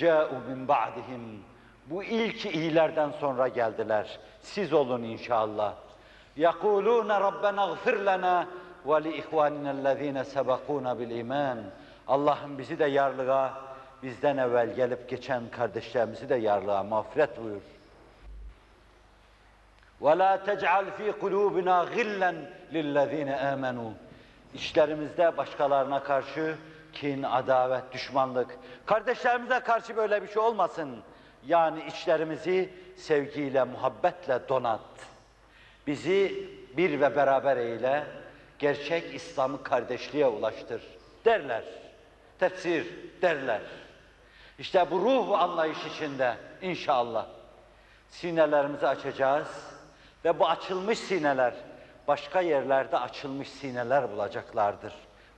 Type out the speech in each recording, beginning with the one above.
Câ'u min ba'dihim. Bu ilk iyilerden sonra geldiler. Siz olun inşallah. Yakulûne rabbena gfir lana ve li ihvaninellezîne sebekûna bil iman. Allah'ım bizi de yarlığa, bizden evvel gelip geçen kardeşlerimizi de yarlığa mağfiret buyur. Ve la tec'al fî kulûbina gillen lillezîne âmenû. İşlerimizde başkalarına karşı kin, adavet, düşmanlık, kardeşlerimize karşı böyle bir şey olmasın. Yani içlerimizi sevgiyle, muhabbetle donat. Bizi bir ve beraber eyle, gerçek İslam'ı kardeşliğe ulaştır derler. Tefsir derler. İşte bu ruh anlayış içinde inşallah sinelerimizi açacağız ve bu açılmış sineler başka yerlerde açılmış sineler bulacaklardır.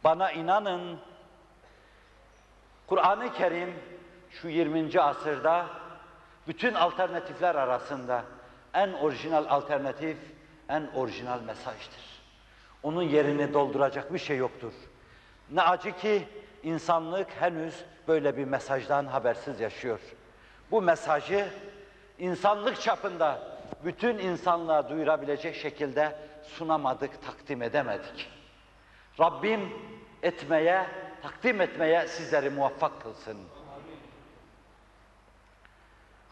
Bana inanın, Kur'an-ı Kerim şu 20. asırda bütün alternatifler arasında en orijinal alternatif, en orijinal mesajdır. Onun yerini dolduracak bir şey yoktur. Ne acı ki insanlık henüz böyle bir mesajdan habersiz yaşıyor. Bu mesajı insanlık çapında bütün insanlığa duyurabilecek şekilde sunamadık, takdim edemedik. Rabbim etmeye, takdim etmeye sizleri muvaffak kılsın.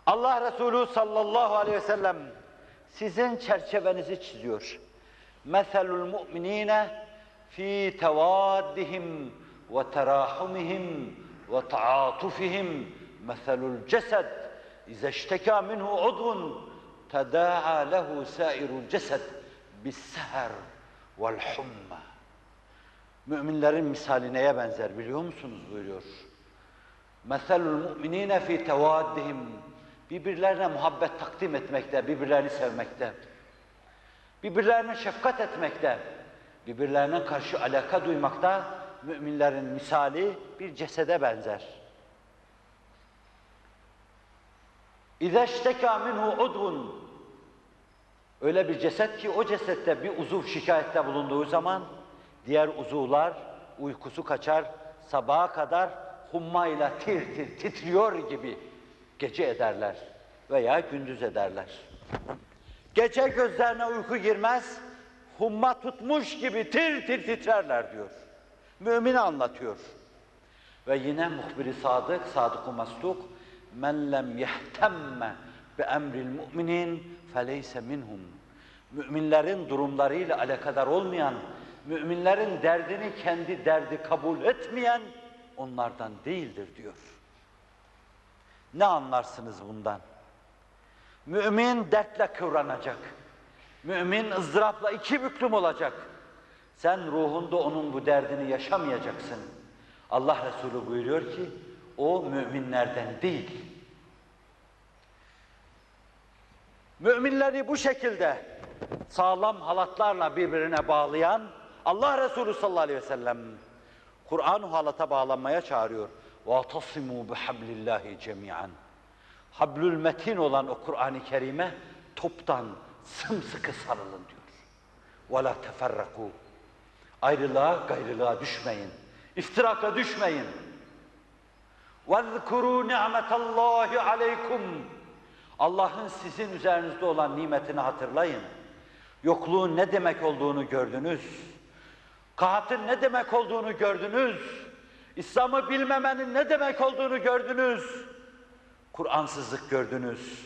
Allah Resulü sallallahu aleyhi ve sellem sizin çerçevenizi çiziyor. Meselul mu'minine fi tevaddihim ve terahumihim ve taatufihim meselul cesed ize işteka minhu udvun tedaa lehu sairul cesed bis-seher vel humma. Müminlerin misali neye benzer biliyor musunuz buyuruyor. Meselul mu'minine fi tevaddihim. Birbirlerine muhabbet takdim etmekte, birbirlerini sevmekte. Birbirlerine şefkat etmekte, birbirlerine karşı alaka duymakta müminlerin misali bir cesede benzer. İza işteka minhu udvun Öyle bir ceset ki o cesette bir uzuv şikayette bulunduğu zaman diğer uzuvlar uykusu kaçar, sabaha kadar hummayla tir tir titriyor gibi gece ederler veya gündüz ederler. Gece gözlerine uyku girmez, humma tutmuş gibi tir tir titrerler diyor. Mümin anlatıyor. Ve yine muhbiri sadık, sadık-ı mastuk, men lem yehtemme bi emril müminin feleyse minhum. Müminlerin durumlarıyla alakadar olmayan, müminlerin derdini kendi derdi kabul etmeyen onlardan değildir diyor. Ne anlarsınız bundan? Mümin dertle kıvranacak. Mümin ızdırapla iki büklüm olacak. Sen ruhunda onun bu derdini yaşamayacaksın. Allah Resulü buyuruyor ki, o müminlerden değil. Müminleri bu şekilde sağlam halatlarla birbirine bağlayan Allah Resulü sallallahu aleyhi ve sellem Kur'an-ı halata bağlanmaya çağırıyor. وَاَتَصِمُوا بِحَبْلِ اللّٰهِ جَمِيعًا Hablül metin olan o Kur'an-ı Kerim'e toptan sımsıkı sarılın diyor. وَلَا تَفَرَّقُوا Ayrılığa, gayrılığa düşmeyin. İftiraka düşmeyin. وَذْكُرُوا نِعْمَةَ اللّٰهِ عَلَيْكُمْ Allah'ın sizin üzerinizde olan nimetini hatırlayın. Yokluğun ne demek olduğunu gördünüz. Kahatın ne demek olduğunu gördünüz. İslam'ı bilmemenin ne demek olduğunu gördünüz. Kur'ansızlık gördünüz.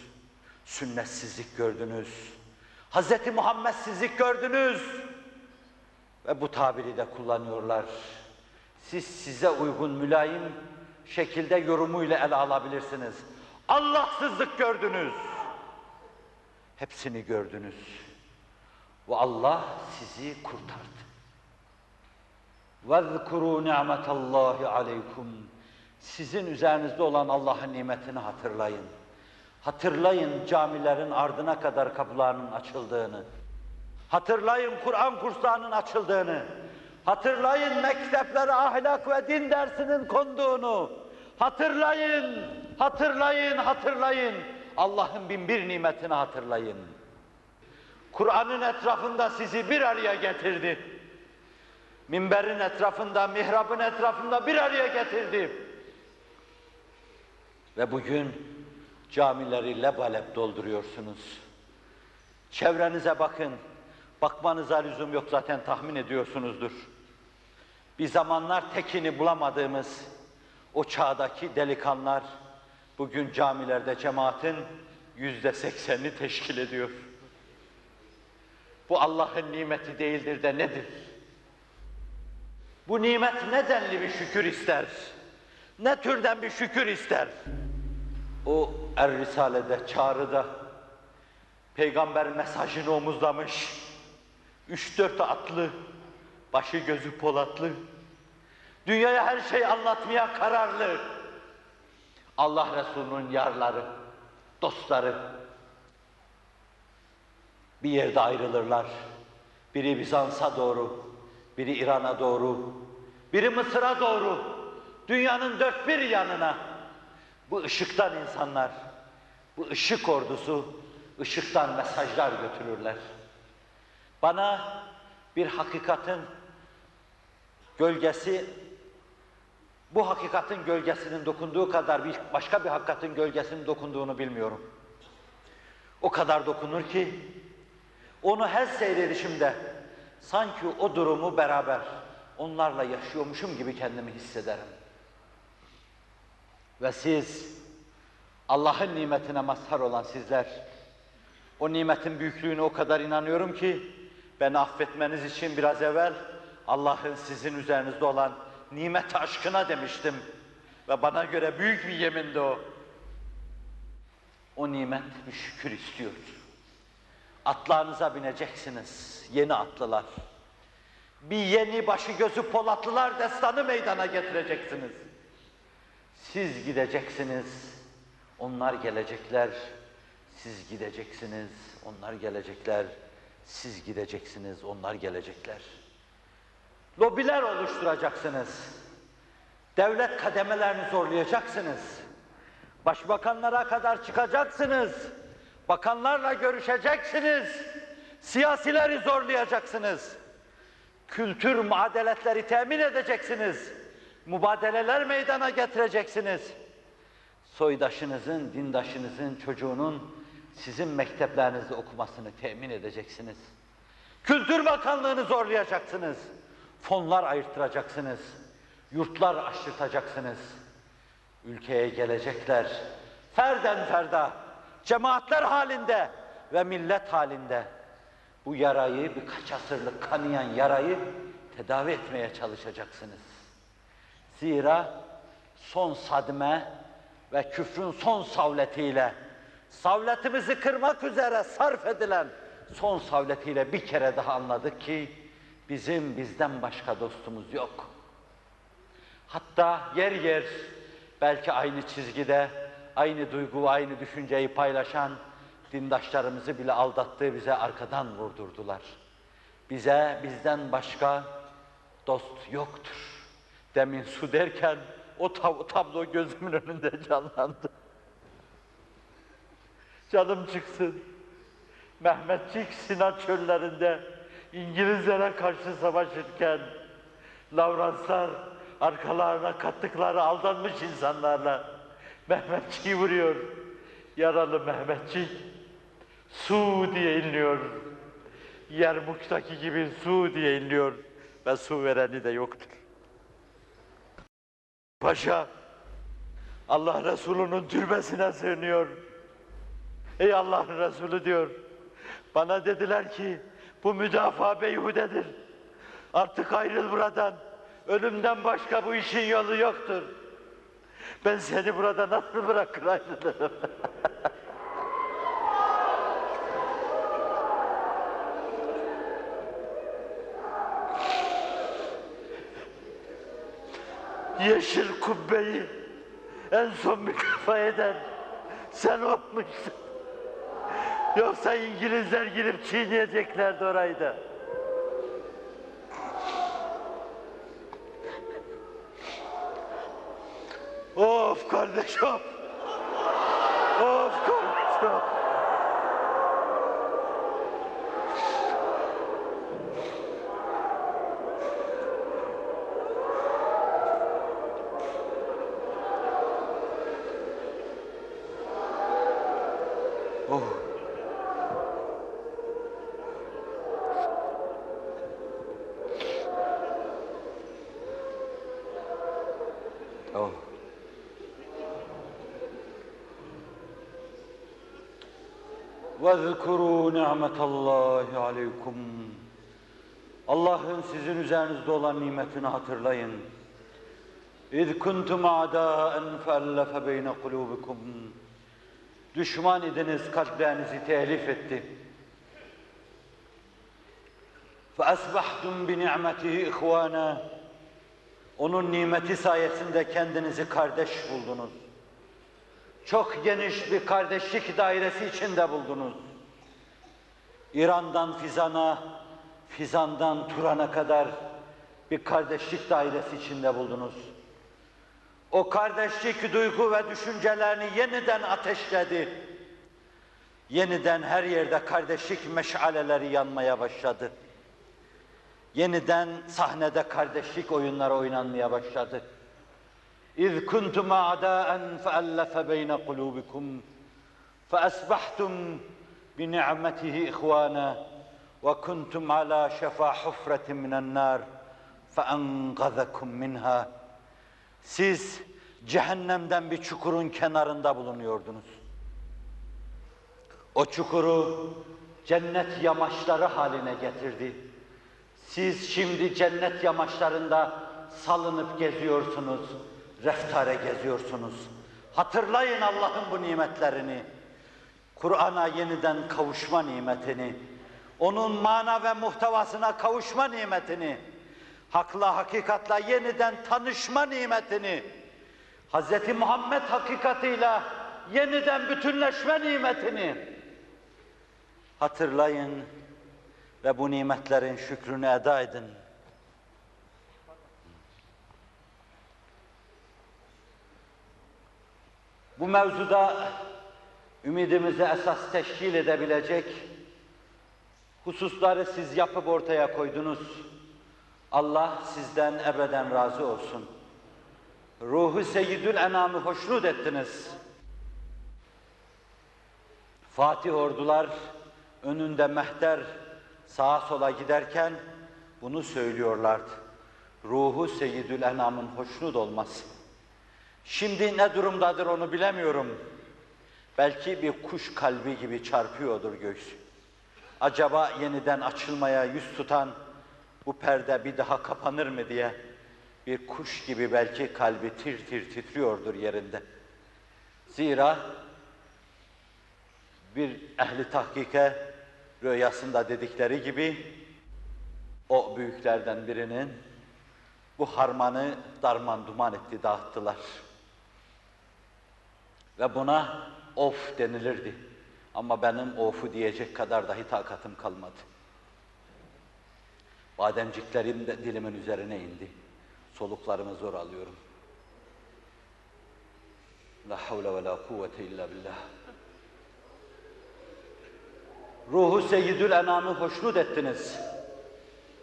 Sünnetsizlik gördünüz. Hz. Muhammedsizlik gördünüz. Ve bu tabiri de kullanıyorlar. Siz size uygun mülayim şekilde yorumuyla ele alabilirsiniz. Allahsızlık gördünüz. Hepsini gördünüz. Ve Allah sizi kurtardı. وَذْكُرُوا نِعْمَةَ اللّٰهِ عَلَيْكُمْ Sizin üzerinizde olan Allah'ın nimetini hatırlayın. Hatırlayın camilerin ardına kadar kapılarının açıldığını. Hatırlayın Kur'an kurslarının açıldığını. Hatırlayın mekteplere ahlak ve din dersinin konduğunu. Hatırlayın, hatırlayın, hatırlayın. Allah'ın bin bir nimetini hatırlayın. Kur'an'ın etrafında sizi bir araya getirdi. Minberin etrafında, mihrabın etrafında bir araya getirdi. Ve bugün camileri lebalep dolduruyorsunuz. Çevrenize bakın. Bakmanıza lüzum yok zaten tahmin ediyorsunuzdur. Bir zamanlar tekini bulamadığımız o çağdaki delikanlar bugün camilerde cemaatin yüzde seksenini teşkil ediyor. Bu Allah'ın nimeti değildir de nedir? Bu nimet ne denli bir şükür ister? Ne türden bir şükür ister? O Er Risale'de, çağrıda peygamber mesajını omuzlamış. Üç dört atlı, başı gözü polatlı, dünyaya her şey anlatmaya kararlı. Allah Resulü'nün yarları, dostları bir yerde ayrılırlar. Biri Bizans'a doğru, biri İran'a doğru, biri Mısır'a doğru, dünyanın dört bir yanına. Bu ışıktan insanlar, bu ışık ordusu, ışıktan mesajlar götürürler. Bana bir hakikatin gölgesi, bu hakikatin gölgesinin dokunduğu kadar bir başka bir hakikatin gölgesinin dokunduğunu bilmiyorum. O kadar dokunur ki, onu her seyredişimde sanki o durumu beraber onlarla yaşıyormuşum gibi kendimi hissederim. Ve siz, Allah'ın nimetine mazhar olan sizler, o nimetin büyüklüğüne o kadar inanıyorum ki, beni affetmeniz için biraz evvel Allah'ın sizin üzerinizde olan nimet aşkına demiştim. Ve bana göre büyük bir yemindi o. O nimet bir şükür istiyor. Atlarınıza bineceksiniz, yeni atlılar. Bir yeni başı gözü Polatlılar destanı meydana getireceksiniz. Siz gideceksiniz, onlar gelecekler. Siz gideceksiniz, onlar gelecekler. Siz gideceksiniz, onlar gelecekler. Lobiler oluşturacaksınız. Devlet kademelerini zorlayacaksınız. Başbakanlara kadar çıkacaksınız. Bakanlarla görüşeceksiniz. Siyasileri zorlayacaksınız. Kültür muadeletleri temin edeceksiniz. Mübadeleler meydana getireceksiniz. Soydaşınızın, dindaşınızın, çocuğunun sizin mekteplerinizde okumasını temin edeceksiniz. Kültür Bakanlığı'nı zorlayacaksınız. Fonlar ayırttıracaksınız. Yurtlar açtırtacaksınız. Ülkeye gelecekler. Ferden ferda, cemaatler halinde ve millet halinde bu yarayı, birkaç asırlık kanayan yarayı tedavi etmeye çalışacaksınız. Zira son sadme ve küfrün son savletiyle, savletimizi kırmak üzere sarf edilen son savletiyle bir kere daha anladık ki, bizim bizden başka dostumuz yok. Hatta yer yer belki aynı çizgide, aynı duygu, aynı düşünceyi paylaşan dindaşlarımızı bile aldattığı bize arkadan vurdurdular. Bize bizden başka dost yoktur. Demin su derken o, tab tablo gözümün önünde canlandı. Canım çıksın. Mehmetçik Sinan çöllerinde İngilizlere karşı savaşırken Lavranslar arkalarına kattıkları aldanmış insanlarla Mehmetçik'i vuruyor. Yaralı Mehmetçik su diye inliyor. Yermuk'taki gibi su diye inliyor ve su vereni de yoktur. Paşa Allah Resulü'nün türbesine sığınıyor. Ey Allah'ın Resulü diyor. Bana dediler ki bu müdafaa beyhudedir. Artık ayrıl buradan. Ölümden başka bu işin yolu yoktur. Ben seni burada nasıl bırakır ayrılırım? Yeşil kubbeyi en son bir kafa eden sen olmuştun. Yoksa İngilizler girip çiğneyeceklerdi orayı da. Of kardeşim. Of kardeşim. وَاذْكُرُوا نِعْمَةَ اللّٰهِ عَلَيْكُمْ Allah'ın sizin üzerinizde olan nimetini hatırlayın. اِذْ كُنْتُمْ عَدَاءً فَأَلَّفَ بَيْنَ قُلُوبِكُمْ Düşman idiniz, kalplerinizi telif etti. فَأَسْبَحْتُمْ بِنِعْمَتِهِ اِخْوَانًا Onun nimeti sayesinde kendinizi kardeş buldunuz. Çok geniş bir kardeşlik dairesi içinde buldunuz. İran'dan Fizan'a, Fizan'dan Turan'a kadar bir kardeşlik dairesi içinde buldunuz. O kardeşlik duygu ve düşüncelerini yeniden ateşledi. Yeniden her yerde kardeşlik meşaleleri yanmaya başladı. Yeniden sahnede kardeşlik oyunları oynanmaya başladı. İz kuntum a'daen fe'allefe beyne kulubikum fe'asbahtum ihvana ve kuntum ala şefa hufretin minen nar fe'engazakum minha. Siz cehennemden bir çukurun kenarında bulunuyordunuz. O çukuru cennet yamaçları haline getirdi. Siz şimdi cennet yamaçlarında salınıp geziyorsunuz, reftare geziyorsunuz. Hatırlayın Allah'ın bu nimetlerini. Kur'an'a yeniden kavuşma nimetini, onun mana ve muhtevasına kavuşma nimetini, hakla hakikatla yeniden tanışma nimetini, Hz. Muhammed hakikatıyla yeniden bütünleşme nimetini hatırlayın ve bu nimetlerin şükrünü eda edin. Bu mevzuda ümidimizi esas teşkil edebilecek hususları siz yapıp ortaya koydunuz. Allah sizden ebeden razı olsun. Ruhu Seyyidül Enam'ı hoşnut ettiniz. Fatih ordular önünde mehter sağa sola giderken bunu söylüyorlardı. Ruhu Seyyidül Enam'ın hoşnut olması. Şimdi ne durumdadır onu bilemiyorum. Belki bir kuş kalbi gibi çarpıyordur göğsü. Acaba yeniden açılmaya yüz tutan bu perde bir daha kapanır mı diye bir kuş gibi belki kalbi tir tir titriyordur yerinde. Zira bir ehli tahkike rüyasında dedikleri gibi o büyüklerden birinin bu harmanı darman duman etti, dağıttılar. Ve buna of denilirdi. Ama benim of'u diyecek kadar dahi takatım kalmadı. Bademciklerim de dilimin üzerine indi. Soluklarımı zor alıyorum. La havle ve la kuvvete illa billah. Ruhu Seyyidül Enam'ı hoşnut ettiniz.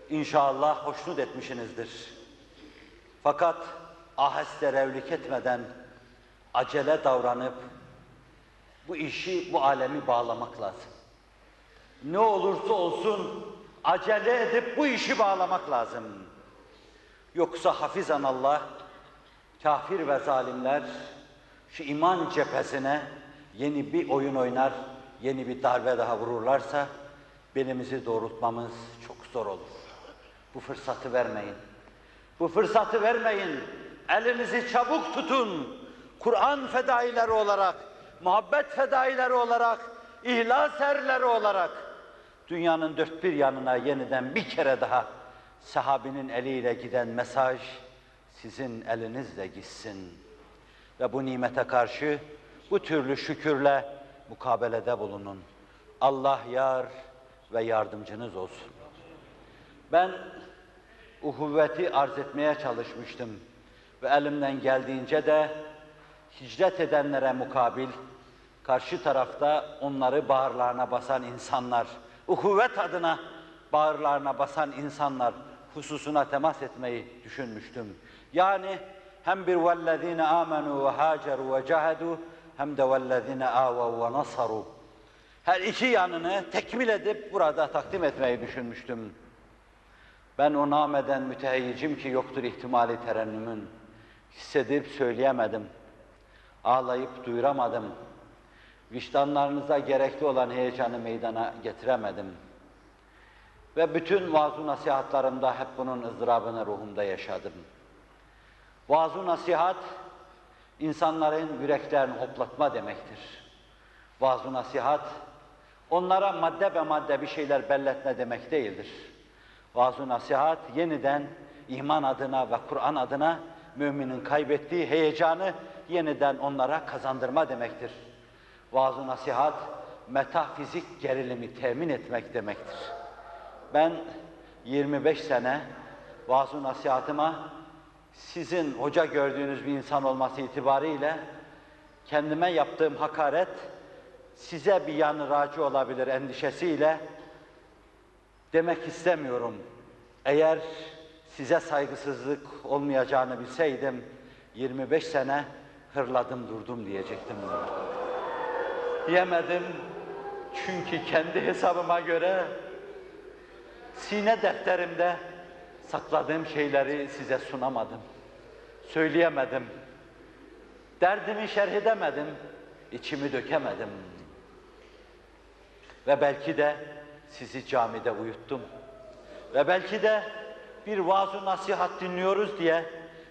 İnşallah hoşnut etmişsinizdir. Fakat aheste revlik etmeden acele davranıp bu işi, bu alemi bağlamak lazım. Ne olursa olsun acele edip bu işi bağlamak lazım. Yoksa hafizan Allah, kafir ve zalimler şu iman cephesine yeni bir oyun oynar, yeni bir darbe daha vururlarsa belimizi doğrultmamız çok zor olur. Bu fırsatı vermeyin. Bu fırsatı vermeyin. Elinizi çabuk tutun. Kur'an fedaileri olarak, muhabbet fedaileri olarak, ihlas erleri olarak dünyanın dört bir yanına yeniden bir kere daha sahabinin eliyle giden mesaj sizin elinizle gitsin. Ve bu nimete karşı bu türlü şükürle mukabelede bulunun. Allah yar ve yardımcınız olsun. Ben uhuvveti arz etmeye çalışmıştım ve elimden geldiğince de hicret edenlere mukabil karşı tarafta onları bağırlarına basan insanlar, uhuvvet adına bağırlarına basan insanlar hususuna temas etmeyi düşünmüştüm. Yani hem bir vellezine amenu ve haceru ve cahedu hem de vellezine avav ve nasaru. her iki yanını tekmil edip burada takdim etmeyi düşünmüştüm. Ben o nameden müteheyyicim ki yoktur ihtimali terennümün. Hissedip söyleyemedim. Ağlayıp duyuramadım. Vicdanlarınıza gerekli olan heyecanı meydana getiremedim. Ve bütün vaaz nasihatlarımda hep bunun ızdırabını ruhumda yaşadım. vaaz nasihat, insanların yüreklerini hoplatma demektir. vaaz nasihat, onlara madde be madde bir şeyler belletme demek değildir. vaaz nasihat, yeniden iman adına ve Kur'an adına müminin kaybettiği heyecanı yeniden onlara kazandırma demektir. Vaaz nasihat, metafizik gerilimi temin etmek demektir. Ben 25 sene vaaz nasihatıma sizin hoca gördüğünüz bir insan olması itibariyle kendime yaptığım hakaret size bir yanı raci olabilir endişesiyle demek istemiyorum. Eğer size saygısızlık olmayacağını bilseydim 25 sene hırladım durdum diyecektim. Diyemedim çünkü kendi hesabıma göre sine defterimde sakladığım şeyleri size sunamadım. Söyleyemedim. Derdimi şerh edemedim. içimi dökemedim. Ve belki de sizi camide uyuttum. Ve belki de bir vaaz nasihat dinliyoruz diye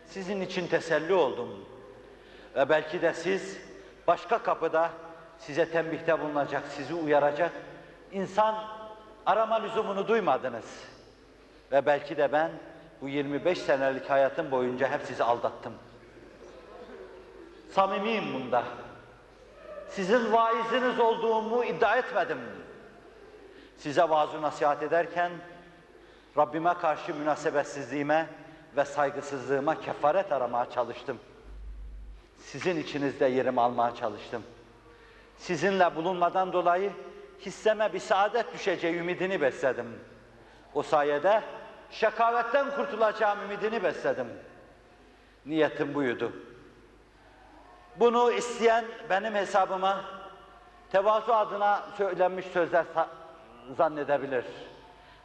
sizin için teselli oldum. Ve belki de siz başka kapıda size tembihte bulunacak, sizi uyaracak insan arama lüzumunu duymadınız. Ve belki de ben bu 25 senelik hayatım boyunca hep sizi aldattım. Samimiyim bunda. Sizin vaiziniz olduğumu iddia etmedim. Size vaaz nasihat ederken Rabbime karşı münasebetsizliğime ve saygısızlığıma kefaret aramaya çalıştım. Sizin içinizde yerimi almaya çalıştım. Sizinle bulunmadan dolayı hisseme bir saadet düşeceği ümidini besledim. O sayede şakavetten kurtulacağım ümidini besledim. Niyetim buydu. Bunu isteyen benim hesabıma tevazu adına söylenmiş sözler zannedebilir.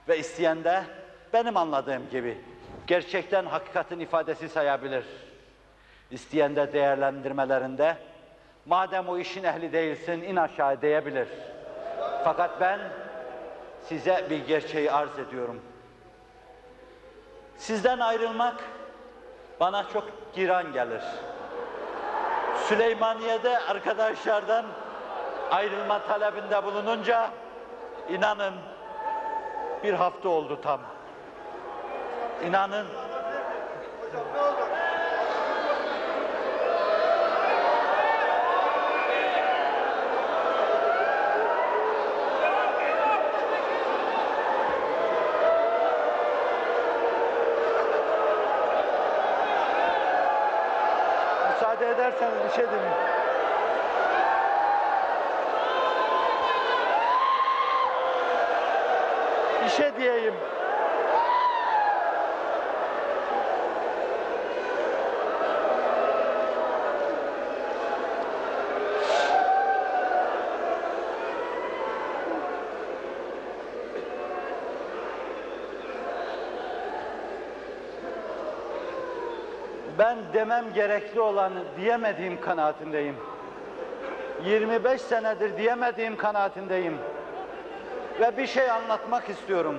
Ve isteyen de benim anladığım gibi gerçekten hakikatin ifadesi sayabilir. İsteyen de değerlendirmelerinde madem o işin ehli değilsin in aşağı diyebilir. Fakat ben size bir gerçeği arz ediyorum. Sizden ayrılmak bana çok giran gelir. Süleymaniye'de arkadaşlardan ayrılma talebinde bulununca inanın bir hafta oldu tam. İnanın müsaade ederseniz bir şey demeyeyim. Bir şey diyeyim. ben demem gerekli olanı diyemediğim kanaatindeyim. 25 senedir diyemediğim kanaatindeyim. Ve bir şey anlatmak istiyorum.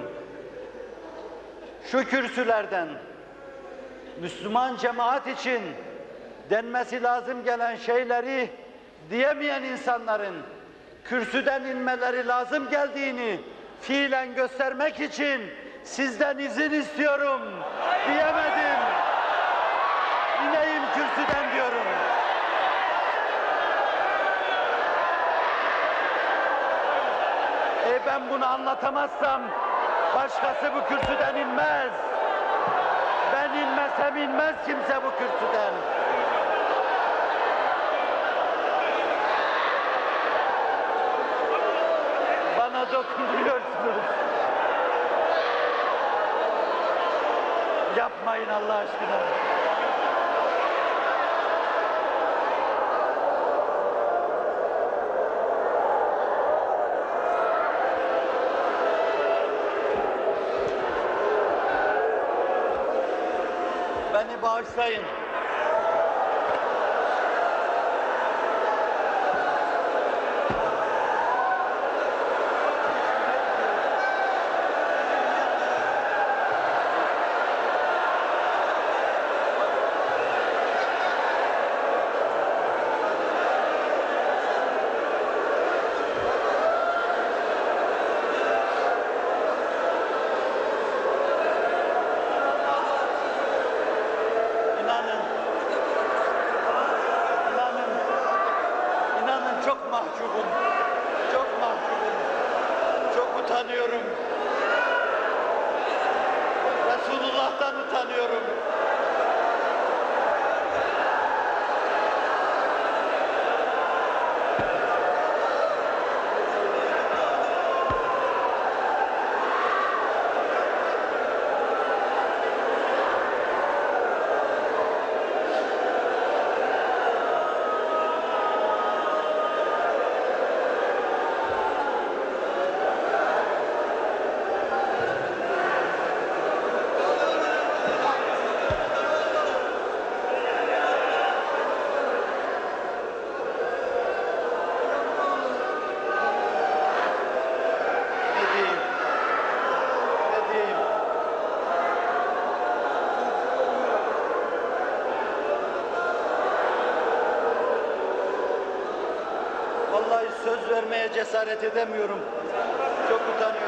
Şu kürsülerden Müslüman cemaat için denmesi lazım gelen şeyleri diyemeyen insanların kürsüden inmeleri lazım geldiğini fiilen göstermek için sizden izin istiyorum. Diyemedim kürsüden diyorum. E ben bunu anlatamazsam başkası bu kürsüden inmez. Ben inmesem inmez kimse bu kürsüden. Bana dokunduruyorsunuz. Yapmayın Allah aşkına. Bağışlayın. İnanın. İnanın. İnanın çok mahcubum. Çok mahcubum. Çok utanıyorum. Resulullah'tan utanıyorum. Ne diyeyim? Ne diyeyim? Vallahi söz vermeye cesaret edemiyorum. Çok utanıyorum.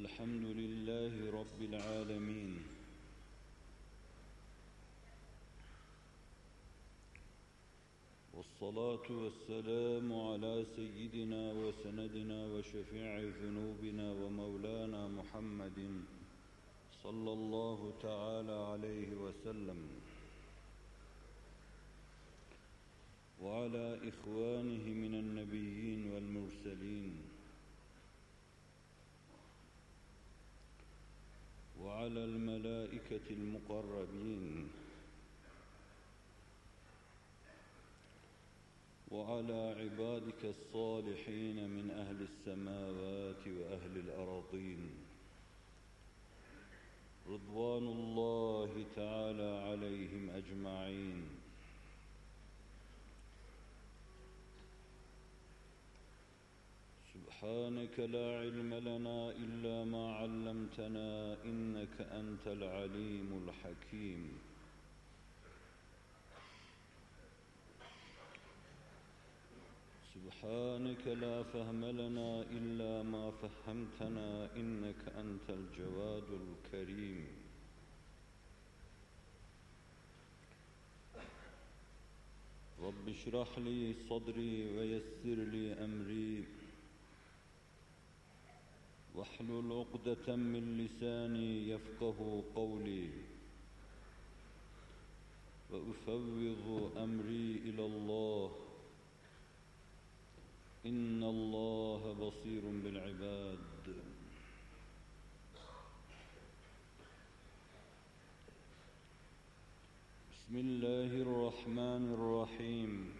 الحمد لله رب العالمين. والصلاة والسلام على سيدنا وسندنا وشفيع ذنوبنا ومولانا محمد صلى الله تعالى عليه وسلم. وعلى إخوانه من النبيين والمرسلين. وعلى الملائكة المقربين. وعلى عبادك الصالحين من أهل السماوات وأهل الأراضين. رضوان الله تعالى عليهم أجمعين. سبحانك لا علم لنا إلا ما علمتنا إنك أنت العليم الحكيم. سبحانك لا فهم لنا إلا ما فهمتنا إنك أنت الجواد الكريم. رب اشرح لي صدري ويسر لي أمري. واحلل عقدة من لساني يفقه قولي. وأفوض أمري إلى الله. إن الله بصير بالعباد. بسم الله الرحمن الرحيم.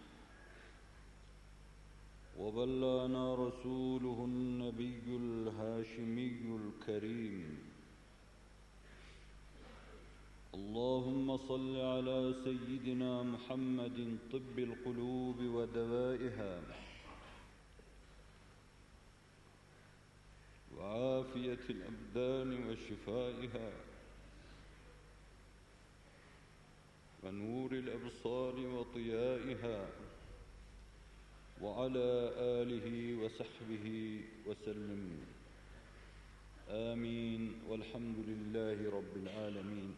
وبلغنا رسوله النبي الهاشمي الكريم. اللهم صل على سيدنا محمد طب القلوب ودوائها. وعافية الأبدان وشفائها. ونور الأبصار وضيائها وعلى آله وصحبه وسلم آمين والحمد لله رب العالمين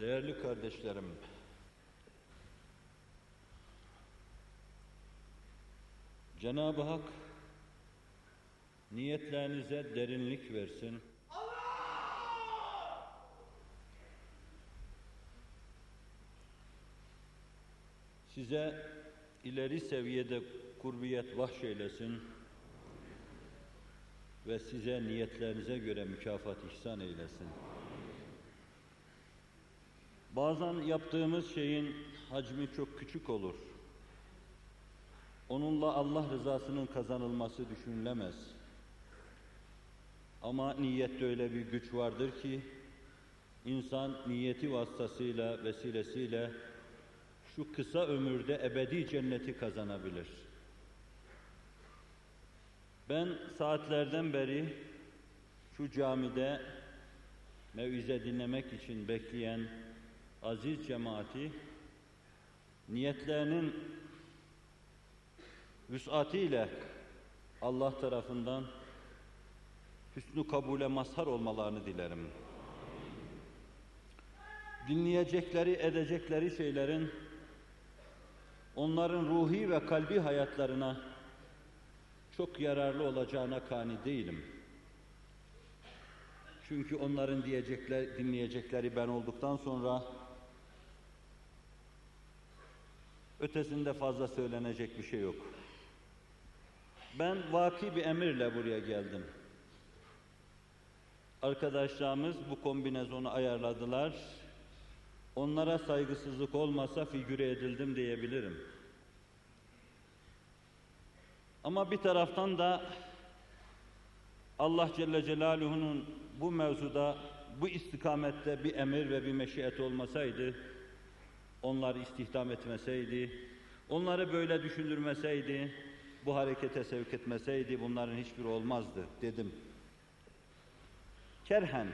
Değerli kardeşlerim, Cenab-ı Hak niyetlerinize derinlik versin. Size ileri seviyede kurbiyet bahşeylesin ve size niyetlerinize göre mükafat ihsan eylesin. Bazen yaptığımız şeyin hacmi çok küçük olur. Onunla Allah rızasının kazanılması düşünülemez. Ama niyette öyle bir güç vardır ki insan niyeti vasıtasıyla, vesilesiyle şu kısa ömürde ebedi cenneti kazanabilir. Ben saatlerden beri şu camide mevize dinlemek için bekleyen aziz cemaati niyetlerinin vüsatiyle Allah tarafından hüsnü kabule mazhar olmalarını dilerim. Dinleyecekleri, edecekleri şeylerin onların ruhi ve kalbi hayatlarına çok yararlı olacağına kani değilim. Çünkü onların diyecekler, dinleyecekleri ben olduktan sonra ötesinde fazla söylenecek bir şey yok. Ben vaki bir emirle buraya geldim. Arkadaşlarımız bu kombinezonu ayarladılar. Onlara saygısızlık olmasa figüre edildim diyebilirim. Ama bir taraftan da Allah Celle Celaluhu'nun bu mevzuda, bu istikamette bir emir ve bir meşiyet olmasaydı, onları istihdam etmeseydi, onları böyle düşündürmeseydi, bu harekete sevk etmeseydi bunların hiçbiri olmazdı dedim. Kerhen.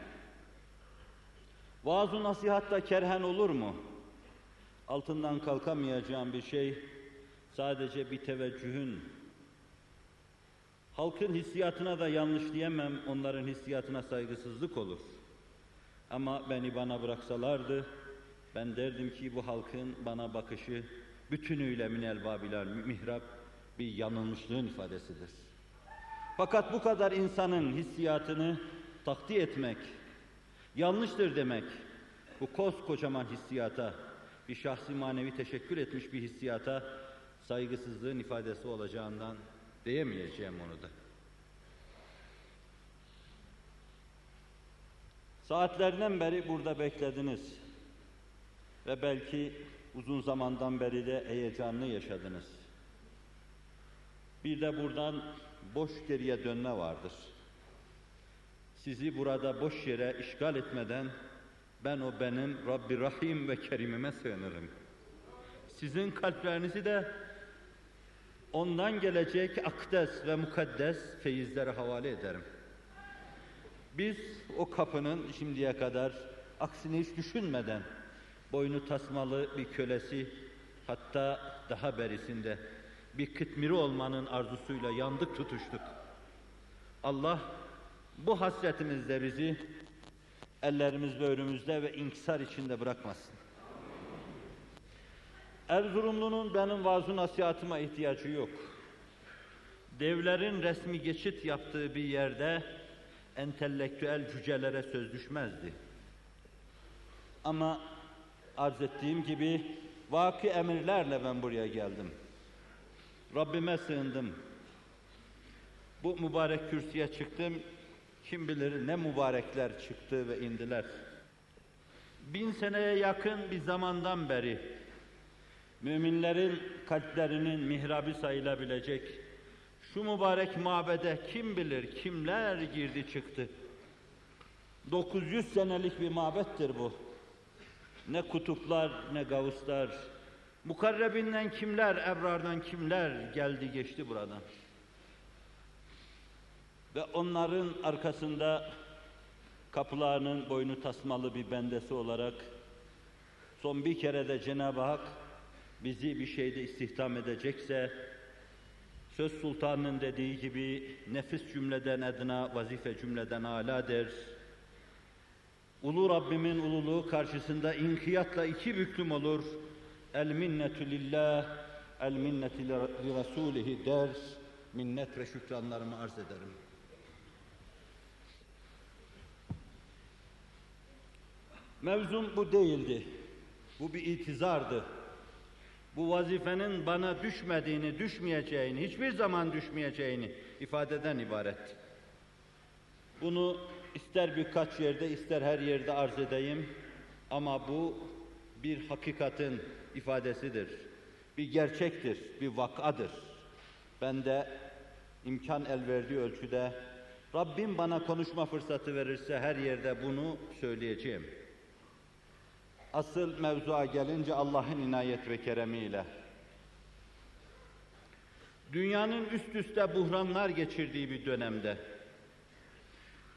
Vaaz-ı nasihatta kerhen olur mu? Altından kalkamayacağım bir şey sadece bir teveccühün Halkın hissiyatına da yanlış diyemem, onların hissiyatına saygısızlık olur. Ama beni bana bıraksalardı, ben derdim ki bu halkın bana bakışı bütünüyle minel babiler mihrab bir yanılmışlığın ifadesidir. Fakat bu kadar insanın hissiyatını takdir etmek, yanlıştır demek, bu koskocaman hissiyata, bir şahsi manevi teşekkür etmiş bir hissiyata saygısızlığın ifadesi olacağından diyemeyeceğim onu da. Saatlerden beri burada beklediniz ve belki uzun zamandan beri de heyecanlı yaşadınız. Bir de buradan boş geriye dönme vardır. Sizi burada boş yere işgal etmeden ben o benim Rabbi Rahim ve Kerim'ime sığınırım. Sizin kalplerinizi de ondan gelecek akdes ve mukaddes feyizlere havale ederim. Biz o kapının şimdiye kadar aksini hiç düşünmeden boynu tasmalı bir kölesi hatta daha berisinde bir kıtmiri olmanın arzusuyla yandık tutuştuk. Allah bu hasretimizde bizi ellerimiz böğrümüzde ve inkisar içinde bırakmasın. Erzurumlu'nun benim vaaz nasihatıma ihtiyacı yok. Devlerin resmi geçit yaptığı bir yerde entelektüel cücelere söz düşmezdi. Ama arz ettiğim gibi vaki emirlerle ben buraya geldim. Rabbime sığındım. Bu mübarek kürsüye çıktım. Kim bilir ne mübarekler çıktı ve indiler. Bin seneye yakın bir zamandan beri müminlerin kalplerinin mihrabı sayılabilecek şu mübarek mabede kim bilir kimler girdi çıktı. 900 senelik bir mabettir bu. Ne kutuplar ne gavuslar, mukarrebinden kimler, ebrardan kimler geldi geçti buradan. Ve onların arkasında kapılarının boynu tasmalı bir bendesi olarak son bir kere de Cenab-ı Hak bizi bir şeyde istihdam edecekse, söz sultanının dediği gibi nefis cümleden edna, vazife cümleden ala der. Ulu Rabbimin ululuğu karşısında inkiyatla iki büklüm olur. El minnetü lillah, el minnetü li der. Minnet ve şükranlarımı arz ederim. Mevzum bu değildi. Bu bir itizardı bu vazifenin bana düşmediğini, düşmeyeceğini, hiçbir zaman düşmeyeceğini ifadeden ibaret. Bunu ister birkaç yerde, ister her yerde arz edeyim ama bu bir hakikatin ifadesidir. Bir gerçektir, bir vakadır. Ben de imkan el verdiği ölçüde Rabbim bana konuşma fırsatı verirse her yerde bunu söyleyeceğim. Asıl mevzuya gelince Allah'ın inayet ve keremiyle. Dünyanın üst üste buhranlar geçirdiği bir dönemde,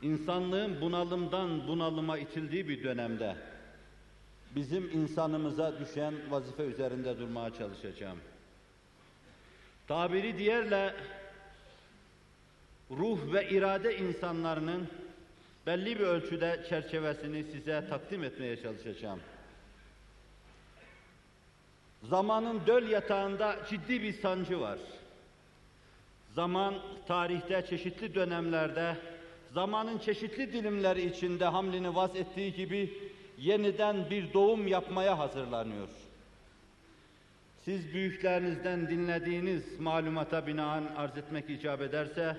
insanlığın bunalımdan bunalıma itildiği bir dönemde, bizim insanımıza düşen vazife üzerinde durmaya çalışacağım. Tabiri diğerle, ruh ve irade insanlarının belli bir ölçüde çerçevesini size takdim etmeye çalışacağım. Zamanın döl yatağında ciddi bir sancı var. Zaman tarihte çeşitli dönemlerde zamanın çeşitli dilimleri içinde hamlini vaz ettiği gibi yeniden bir doğum yapmaya hazırlanıyor. Siz büyüklerinizden dinlediğiniz malumata binaen arz etmek icap ederse,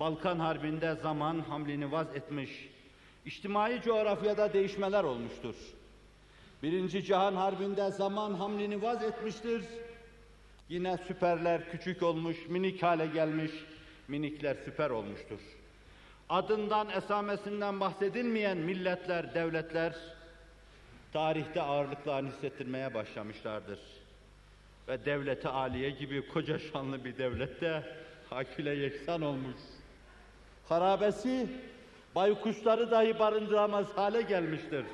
Balkan Harbi'nde zaman hamlini vaz etmiş, içtimai coğrafyada değişmeler olmuştur. Birinci Cihan Harbi'nde zaman hamlini vaz etmiştir. Yine süperler küçük olmuş, minik hale gelmiş, minikler süper olmuştur. Adından, esamesinden bahsedilmeyen milletler, devletler tarihte ağırlıklarını hissettirmeye başlamışlardır. Ve devleti aliye gibi koca şanlı bir devlette hakile yeksan olmuş. Harabesi baykuşları dahi barındıramaz hale gelmiştir.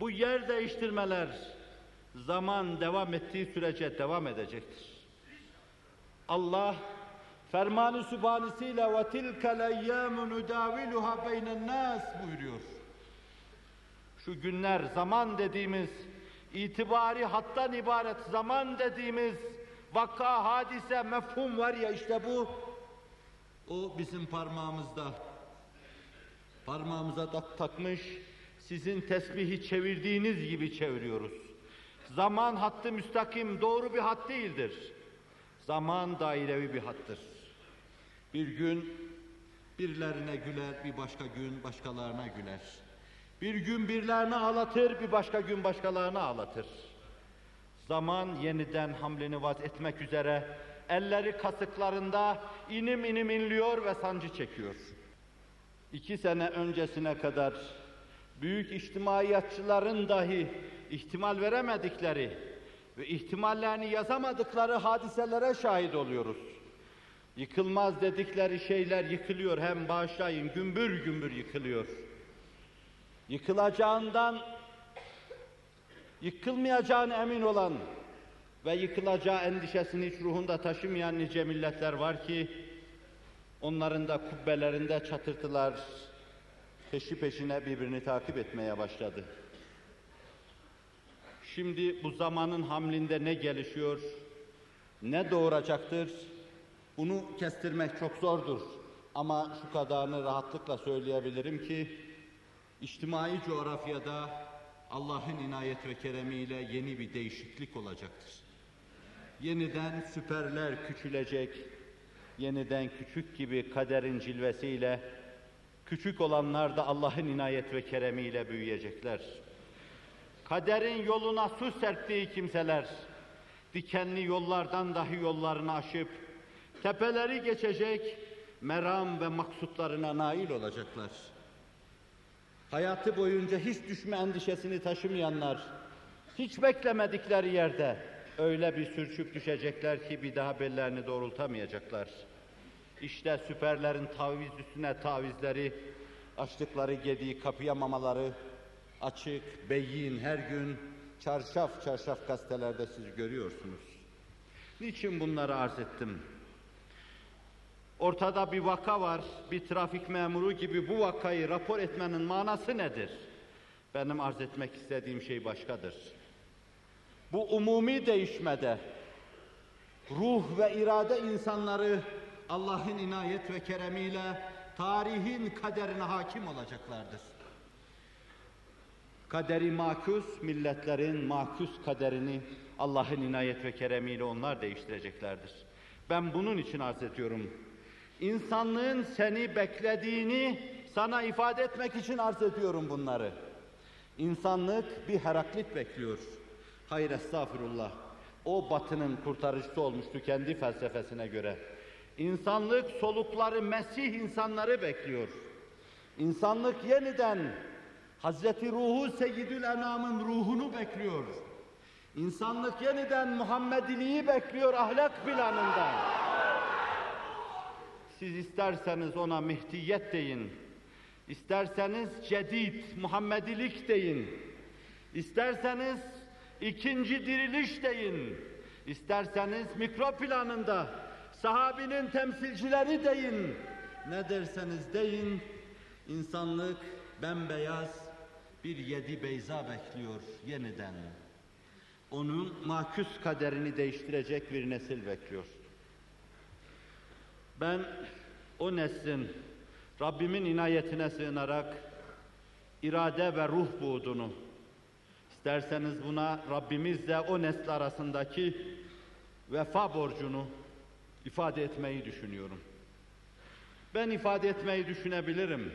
Bu yer değiştirmeler zaman devam ettiği sürece devam edecektir. Allah fermanı sübhanesiyle ve tilkel eyyâmu nudâviluha beynen nâs buyuruyor. Şu günler zaman dediğimiz itibari hattan ibaret zaman dediğimiz vaka, hadise, mefhum var ya işte bu o bizim parmağımızda. Parmağımıza tak takmış, sizin tesbihi çevirdiğiniz gibi çeviriyoruz. Zaman hattı müstakim, doğru bir hat değildir. Zaman dairevi bir hattır. Bir gün birilerine güler, bir başka gün başkalarına güler. Bir gün birilerini ağlatır, bir başka gün başkalarını ağlatır. Zaman yeniden hamleni vaz etmek üzere elleri kasıklarında inim inim inliyor ve sancı çekiyor. İki sene öncesine kadar büyük içtimaiyatçıların dahi ihtimal veremedikleri ve ihtimallerini yazamadıkları hadiselere şahit oluyoruz. Yıkılmaz dedikleri şeyler yıkılıyor hem bağışlayın gümbür gümbür yıkılıyor. Yıkılacağından yıkılmayacağına emin olan ve yıkılacağı endişesini hiç ruhunda taşımayan nice milletler var ki onların da kubbelerinde çatırtılar peşi peşine birbirini takip etmeye başladı. Şimdi bu zamanın hamlinde ne gelişiyor, ne doğuracaktır, bunu kestirmek çok zordur. Ama şu kadarını rahatlıkla söyleyebilirim ki, içtimai coğrafyada Allah'ın inayet ve keremiyle yeni bir değişiklik olacaktır. Yeniden süperler küçülecek, yeniden küçük gibi kaderin cilvesiyle, küçük olanlar da Allah'ın inayet ve keremiyle büyüyecekler. Kaderin yoluna su serptiği kimseler, dikenli yollardan dahi yollarını aşıp, tepeleri geçecek, meram ve maksutlarına nail olacaklar. Hayatı boyunca hiç düşme endişesini taşımayanlar, hiç beklemedikleri yerde öyle bir sürçüp düşecekler ki bir daha bellerini doğrultamayacaklar. İşte süperlerin taviz üstüne tavizleri, açtıkları gediği kapayamamaları, açık, beyin her gün çarşaf çarşaf gazetelerde siz görüyorsunuz. Niçin bunları arz ettim? Ortada bir vaka var, bir trafik memuru gibi bu vakayı rapor etmenin manası nedir? Benim arz etmek istediğim şey başkadır. Bu umumi değişmede ruh ve irade insanları Allah'ın inayet ve keremiyle tarihin kaderine hakim olacaklardır. Kaderi makus, milletlerin makus kaderini Allah'ın inayet ve keremiyle onlar değiştireceklerdir. Ben bunun için arz ediyorum. İnsanlığın seni beklediğini sana ifade etmek için arz ediyorum bunları. İnsanlık bir Heraklit bekliyor. Hayır estağfurullah. O batının kurtarıcısı olmuştu kendi felsefesine göre. İnsanlık solukları Mesih insanları bekliyor. İnsanlık yeniden Hazreti Ruhu Seyyidül Enam'ın ruhunu bekliyor. İnsanlık yeniden Muhammediliği bekliyor ahlak planında. Siz isterseniz ona Mehdiyet deyin. İsterseniz cedid, Muhammedilik deyin. İsterseniz ikinci diriliş deyin. İsterseniz mikro planında sahabinin temsilcileri deyin. Ne derseniz deyin, insanlık bembeyaz bir yedi beyza bekliyor yeniden. Onun makus kaderini değiştirecek bir nesil bekliyor. Ben o neslin Rabbimin inayetine sığınarak irade ve ruh buğdunu, isterseniz buna Rabbimizle o nesl arasındaki vefa borcunu ifade etmeyi düşünüyorum. Ben ifade etmeyi düşünebilirim.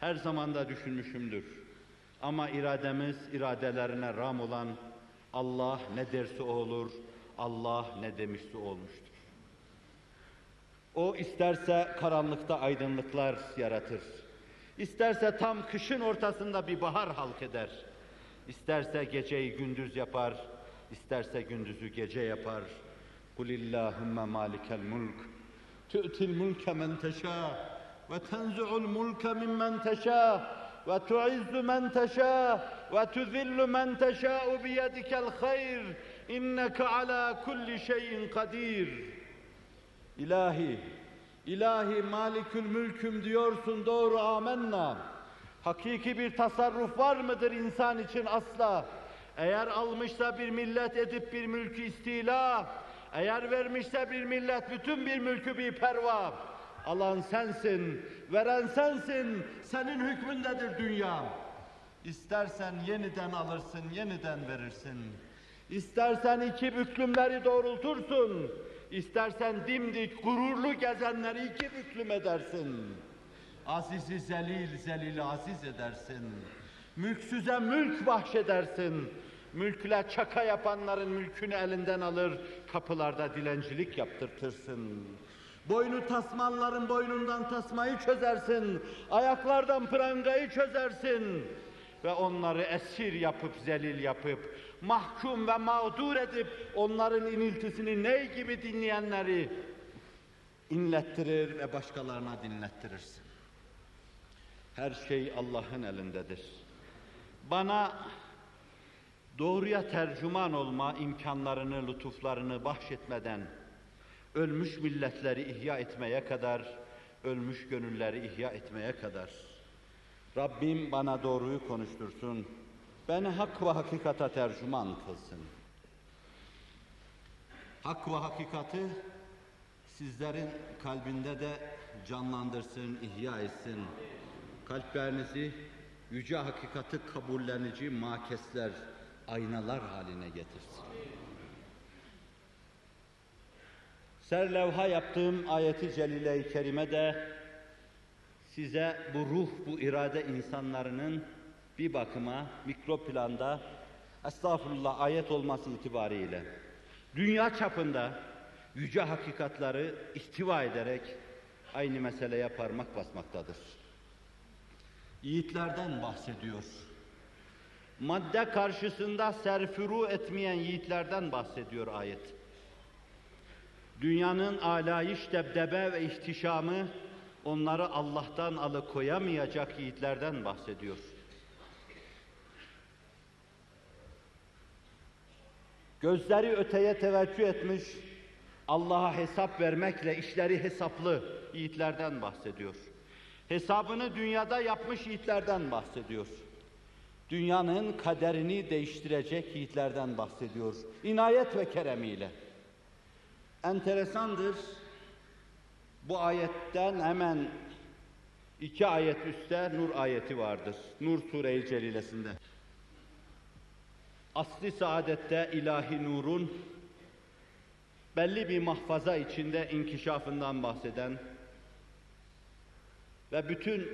Her zaman da düşünmüşümdür. Ama irademiz iradelerine ram olan Allah ne derse olur, Allah ne demişse olmuştur. O isterse karanlıkta aydınlıklar yaratır. İsterse tam kışın ortasında bir bahar halk eder. İsterse geceyi gündüz yapar, isterse gündüzü gece yapar. Mulk. Tu'til mulke men teşâ ve tenzu'ul mulke mimmen teşâ ve tu'izzu men teşâ ve tuzillu men teşâ'u biyedikel hayr. İnneke ala kulli şeyin kadir. İlahi, ilahi malikül mülküm diyorsun doğru amenna. Hakiki bir tasarruf var mıdır insan için asla? Eğer almışsa bir millet edip bir mülkü istila, eğer vermişse bir millet bütün bir mülkü bir perva. Alan sensin, veren sensin, senin hükmündedir dünya. İstersen yeniden alırsın, yeniden verirsin. İstersen iki büklümleri doğrultursun, istersen dimdik gururlu gezenleri iki büklüm edersin. Azizi zelil, zelili aziz edersin. Mülksüze mülk bahşedersin. Mülkle çaka yapanların mülkünü elinden alır, kapılarda dilencilik yaptırtırsın. Boynu tasmanların boynundan tasmayı çözersin, ayaklardan prangayı çözersin ve onları esir yapıp zelil yapıp mahkum ve mağdur edip onların iniltisini ney gibi dinleyenleri inlettirir ve başkalarına dinlettirirsin. Her şey Allah'ın elindedir. Bana doğruya tercüman olma imkanlarını, lütuflarını bahşetmeden ölmüş milletleri ihya etmeye kadar, ölmüş gönülleri ihya etmeye kadar Rabbim bana doğruyu konuştursun. Beni hak ve hakikata tercüman kılsın. Hak ve hakikati sizlerin kalbinde de canlandırsın, ihya etsin. Kalplerinizi yüce hakikati kabullenici makesler, aynalar haline getirsin. Serlevha yaptığım ayeti celile-i kerime de size bu ruh, bu irade insanlarının bir bakıma mikro planda estağfurullah ayet olması itibariyle dünya çapında yüce hakikatları istiva ederek aynı meseleye parmak basmaktadır. Yiğitlerden bahsediyor. Madde karşısında serfuru etmeyen yiğitlerden bahsediyor ayet. Dünyanın alayış, debdebe ve ihtişamı onları Allah'tan alıkoyamayacak yiğitlerden bahsediyor. Gözleri öteye teveccüh etmiş, Allah'a hesap vermekle işleri hesaplı yiğitlerden bahsediyor. Hesabını dünyada yapmış yiğitlerden bahsediyor. Dünyanın kaderini değiştirecek yiğitlerden bahsediyor. İnayet ve keremiyle. Enteresandır, bu ayetten hemen iki ayet üstte Nur ayeti vardır. Nur Sure-i Celilesinde. Asli saadette ilahi nurun belli bir mahfaza içinde inkişafından bahseden ve bütün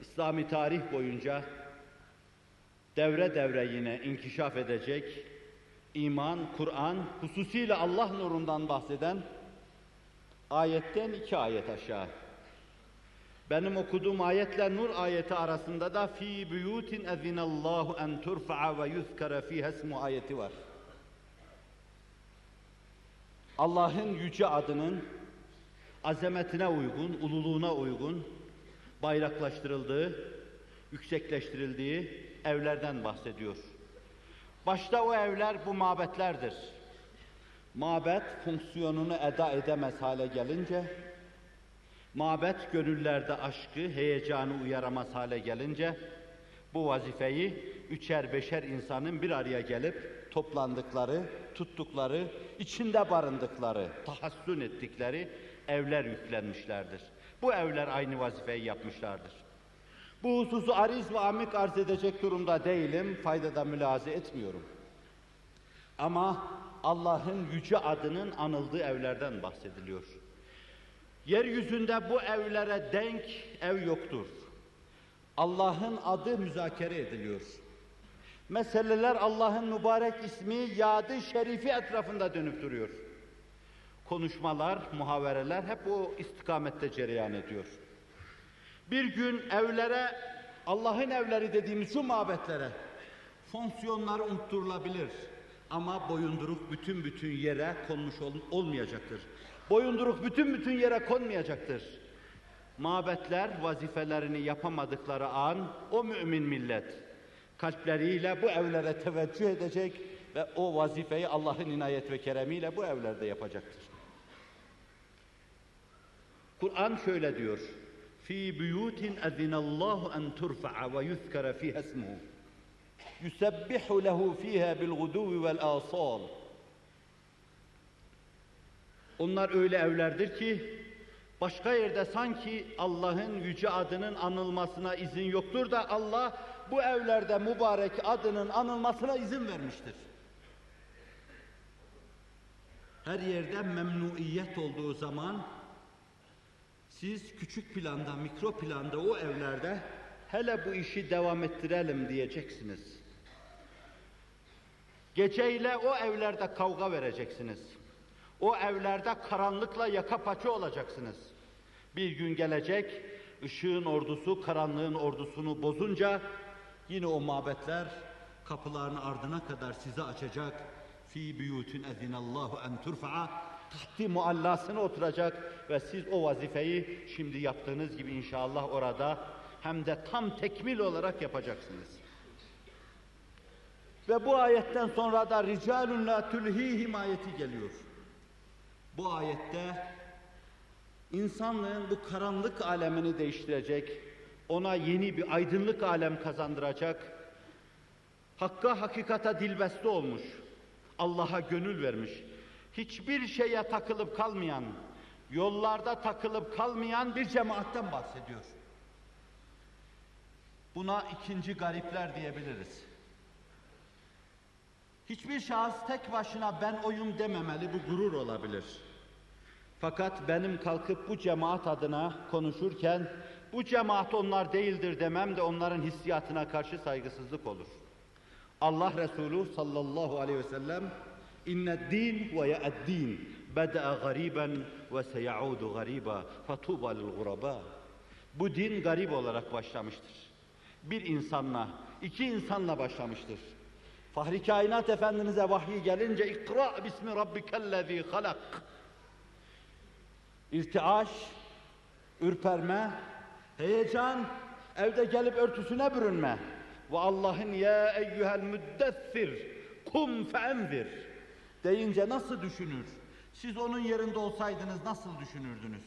İslami tarih boyunca devre devre yine inkişaf edecek iman, Kur'an, hususiyle Allah nurundan bahseden ayetten iki ayet aşağı. Benim okuduğum ayetle Nur ayeti arasında da fi buyutin ezinallahu en turfa'a ve yuzkara fiha ismu ayeti var. Allah'ın yüce adının azametine uygun, ululuğuna uygun bayraklaştırıldığı, yüksekleştirildiği evlerden bahsediyor. Başta o evler bu mabetlerdir. Mabet fonksiyonunu eda edemez hale gelince, mabet gönüllerde aşkı, heyecanı uyaramaz hale gelince, bu vazifeyi üçer beşer insanın bir araya gelip toplandıkları, tuttukları, içinde barındıkları, tahassün ettikleri evler yüklenmişlerdir. Bu evler aynı vazifeyi yapmışlardır. Bu hususu ariz ve amik arz edecek durumda değilim, faydada mülaze etmiyorum. Ama Allah'ın yüce adının anıldığı evlerden bahsediliyor. Yeryüzünde bu evlere denk ev yoktur. Allah'ın adı müzakere ediliyor. Meseleler Allah'ın mübarek ismi, yadı şerifi etrafında dönüp duruyor. Konuşmalar, muhavereler hep o istikamette cereyan ediyor. Bir gün evlere, Allah'ın evleri dediğimiz şu mabetlere fonksiyonlar unutturulabilir. Ama boyunduruk bütün bütün yere konmuş ol, olmayacaktır. Boyunduruk bütün bütün yere konmayacaktır. Mabetler vazifelerini yapamadıkları an o mümin millet kalpleriyle bu evlere teveccüh edecek ve o vazifeyi Allah'ın inayet ve keremiyle bu evlerde yapacaktır. Kur'an şöyle diyor. Ezinallahu en turfa'a ve yuzkara fiha ismuhu. Yusebbihu lehu fiha bil guduvi vel asal. Onlar öyle evlerdir ki başka yerde sanki Allah'ın yüce adının anılmasına izin yoktur da Allah bu evlerde mübarek adının anılmasına izin vermiştir. Her yerde memnuiyet olduğu zaman siz küçük planda, mikro planda o evlerde hele bu işi devam ettirelim diyeceksiniz. Geceyle o evlerde kavga vereceksiniz. O evlerde karanlıkla yaka paça olacaksınız. Bir gün gelecek, ışığın ordusu karanlığın ordusunu bozunca yine o mabetler kapılarını ardına kadar size açacak. Fi buyutin ezinallahu en turfa'a tahti muallasına oturacak ve siz o vazifeyi şimdi yaptığınız gibi inşallah orada hem de tam tekmil olarak yapacaksınız. Ve bu ayetten sonra da ricalun la tulhihim ayeti geliyor. Bu ayette insanlığın bu karanlık alemini değiştirecek, ona yeni bir aydınlık alem kazandıracak, hakka hakikata dilbeste olmuş, Allah'a gönül vermiş, hiçbir şeye takılıp kalmayan, yollarda takılıp kalmayan bir cemaatten bahsediyor. Buna ikinci garipler diyebiliriz. Hiçbir şahıs tek başına ben oyum dememeli, bu gurur olabilir. Fakat benim kalkıp bu cemaat adına konuşurken, bu cemaat onlar değildir demem de onların hissiyatına karşı saygısızlık olur. Allah Resulü sallallahu aleyhi ve sellem, din ve ya'd-din beda'a gariben ve seyaudu gariba fatuba guraba. Bu din garip olarak başlamıştır. Bir insanla, iki insanla başlamıştır. Fahri Kainat Efendimiz'e vahiy gelince ikra bismi rabbikellezi halak. İrtiaş, ürperme, heyecan, evde gelip örtüsüne bürünme. Ve Allah'ın ya eyyuhel müddessir kum feenzir deyince nasıl düşünür? Siz onun yerinde olsaydınız nasıl düşünürdünüz?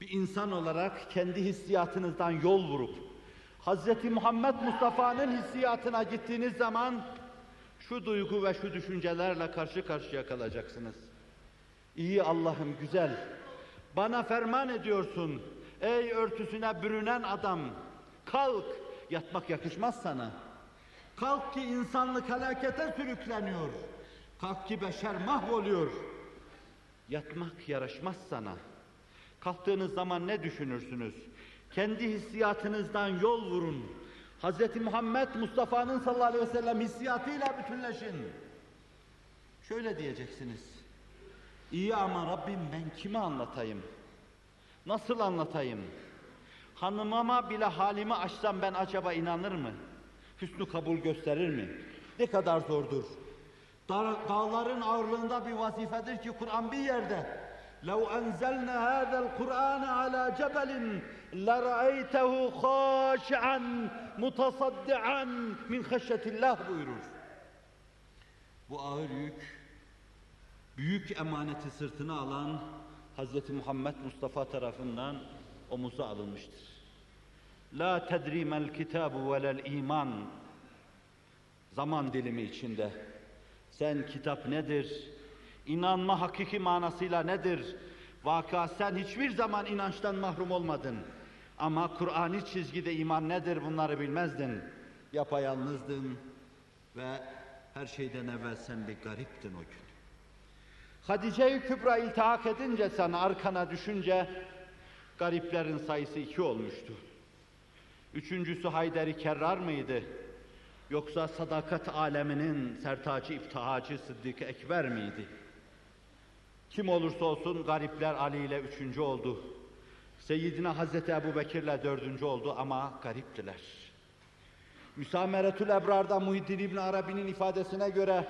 Bir insan olarak kendi hissiyatınızdan yol vurup Hz. Muhammed Mustafa'nın hissiyatına gittiğiniz zaman şu duygu ve şu düşüncelerle karşı karşıya kalacaksınız. İyi Allah'ım güzel. Bana ferman ediyorsun. Ey örtüsüne bürünen adam. Kalk. Yatmak yakışmaz sana. Kalk ki insanlık helakete sürükleniyor. Kalk ki beşer mahvoluyor. Yatmak yaraşmaz sana. Kalktığınız zaman ne düşünürsünüz? Kendi hissiyatınızdan yol vurun. Hz. Muhammed Mustafa'nın sallallahu aleyhi ve sellem hissiyatıyla bütünleşin. Şöyle diyeceksiniz. İyi ama Rabbim ben kime anlatayım? Nasıl anlatayım? Hanımama bile halimi açsam ben acaba inanır mı? Hüsnü kabul gösterir mi? Ne kadar zordur. Dağ- Dağların ağırlığında bir vazifedir ki Kur'an bir yerde لو أنزلنا هذا القرآن على جبل لرأيته خاشعا متصدعا min خشية buyurur. Bu ağır yük, büyük emaneti sırtına alan Hz. Muhammed Mustafa tarafından omuza alınmıştır. La tedrimel kitabu velel iman zaman dilimi içinde sen kitap nedir? İnanma hakiki manasıyla nedir? Vaka sen hiçbir zaman inançtan mahrum olmadın. Ama Kur'an'i çizgide iman nedir bunları bilmezdin. Yapayalnızdın ve her şeyden evvel sen bir gariptin o gün. Hadice-i Kübra iltihak edince sana arkana düşünce gariplerin sayısı iki olmuştu. Üçüncüsü Hayderi Kerrar mıydı? Yoksa sadakat aleminin sertacı iftihacı Sıddık Ekber miydi? Kim olursa olsun garipler Ali ile üçüncü oldu. Seyyidina Hazreti Ebu Bekir'le dördüncü oldu ama gariptiler. Müsameretül Ebrar'da Muhiddin İbn Arabi'nin ifadesine göre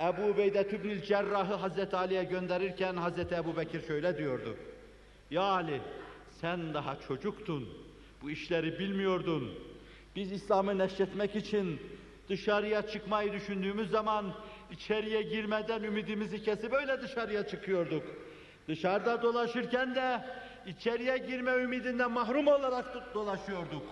Ebu Ubeyde Tübnil Cerrah'ı Hazreti Ali'ye gönderirken Hazreti Ebu Bekir şöyle diyordu. Ya Ali sen daha çocuktun, bu işleri bilmiyordun. Biz İslam'ı neşretmek için dışarıya çıkmayı düşündüğümüz zaman içeriye girmeden ümidimizi kesip öyle dışarıya çıkıyorduk. Dışarıda dolaşırken de içeriye girme ümidinden mahrum olarak dolaşıyorduk.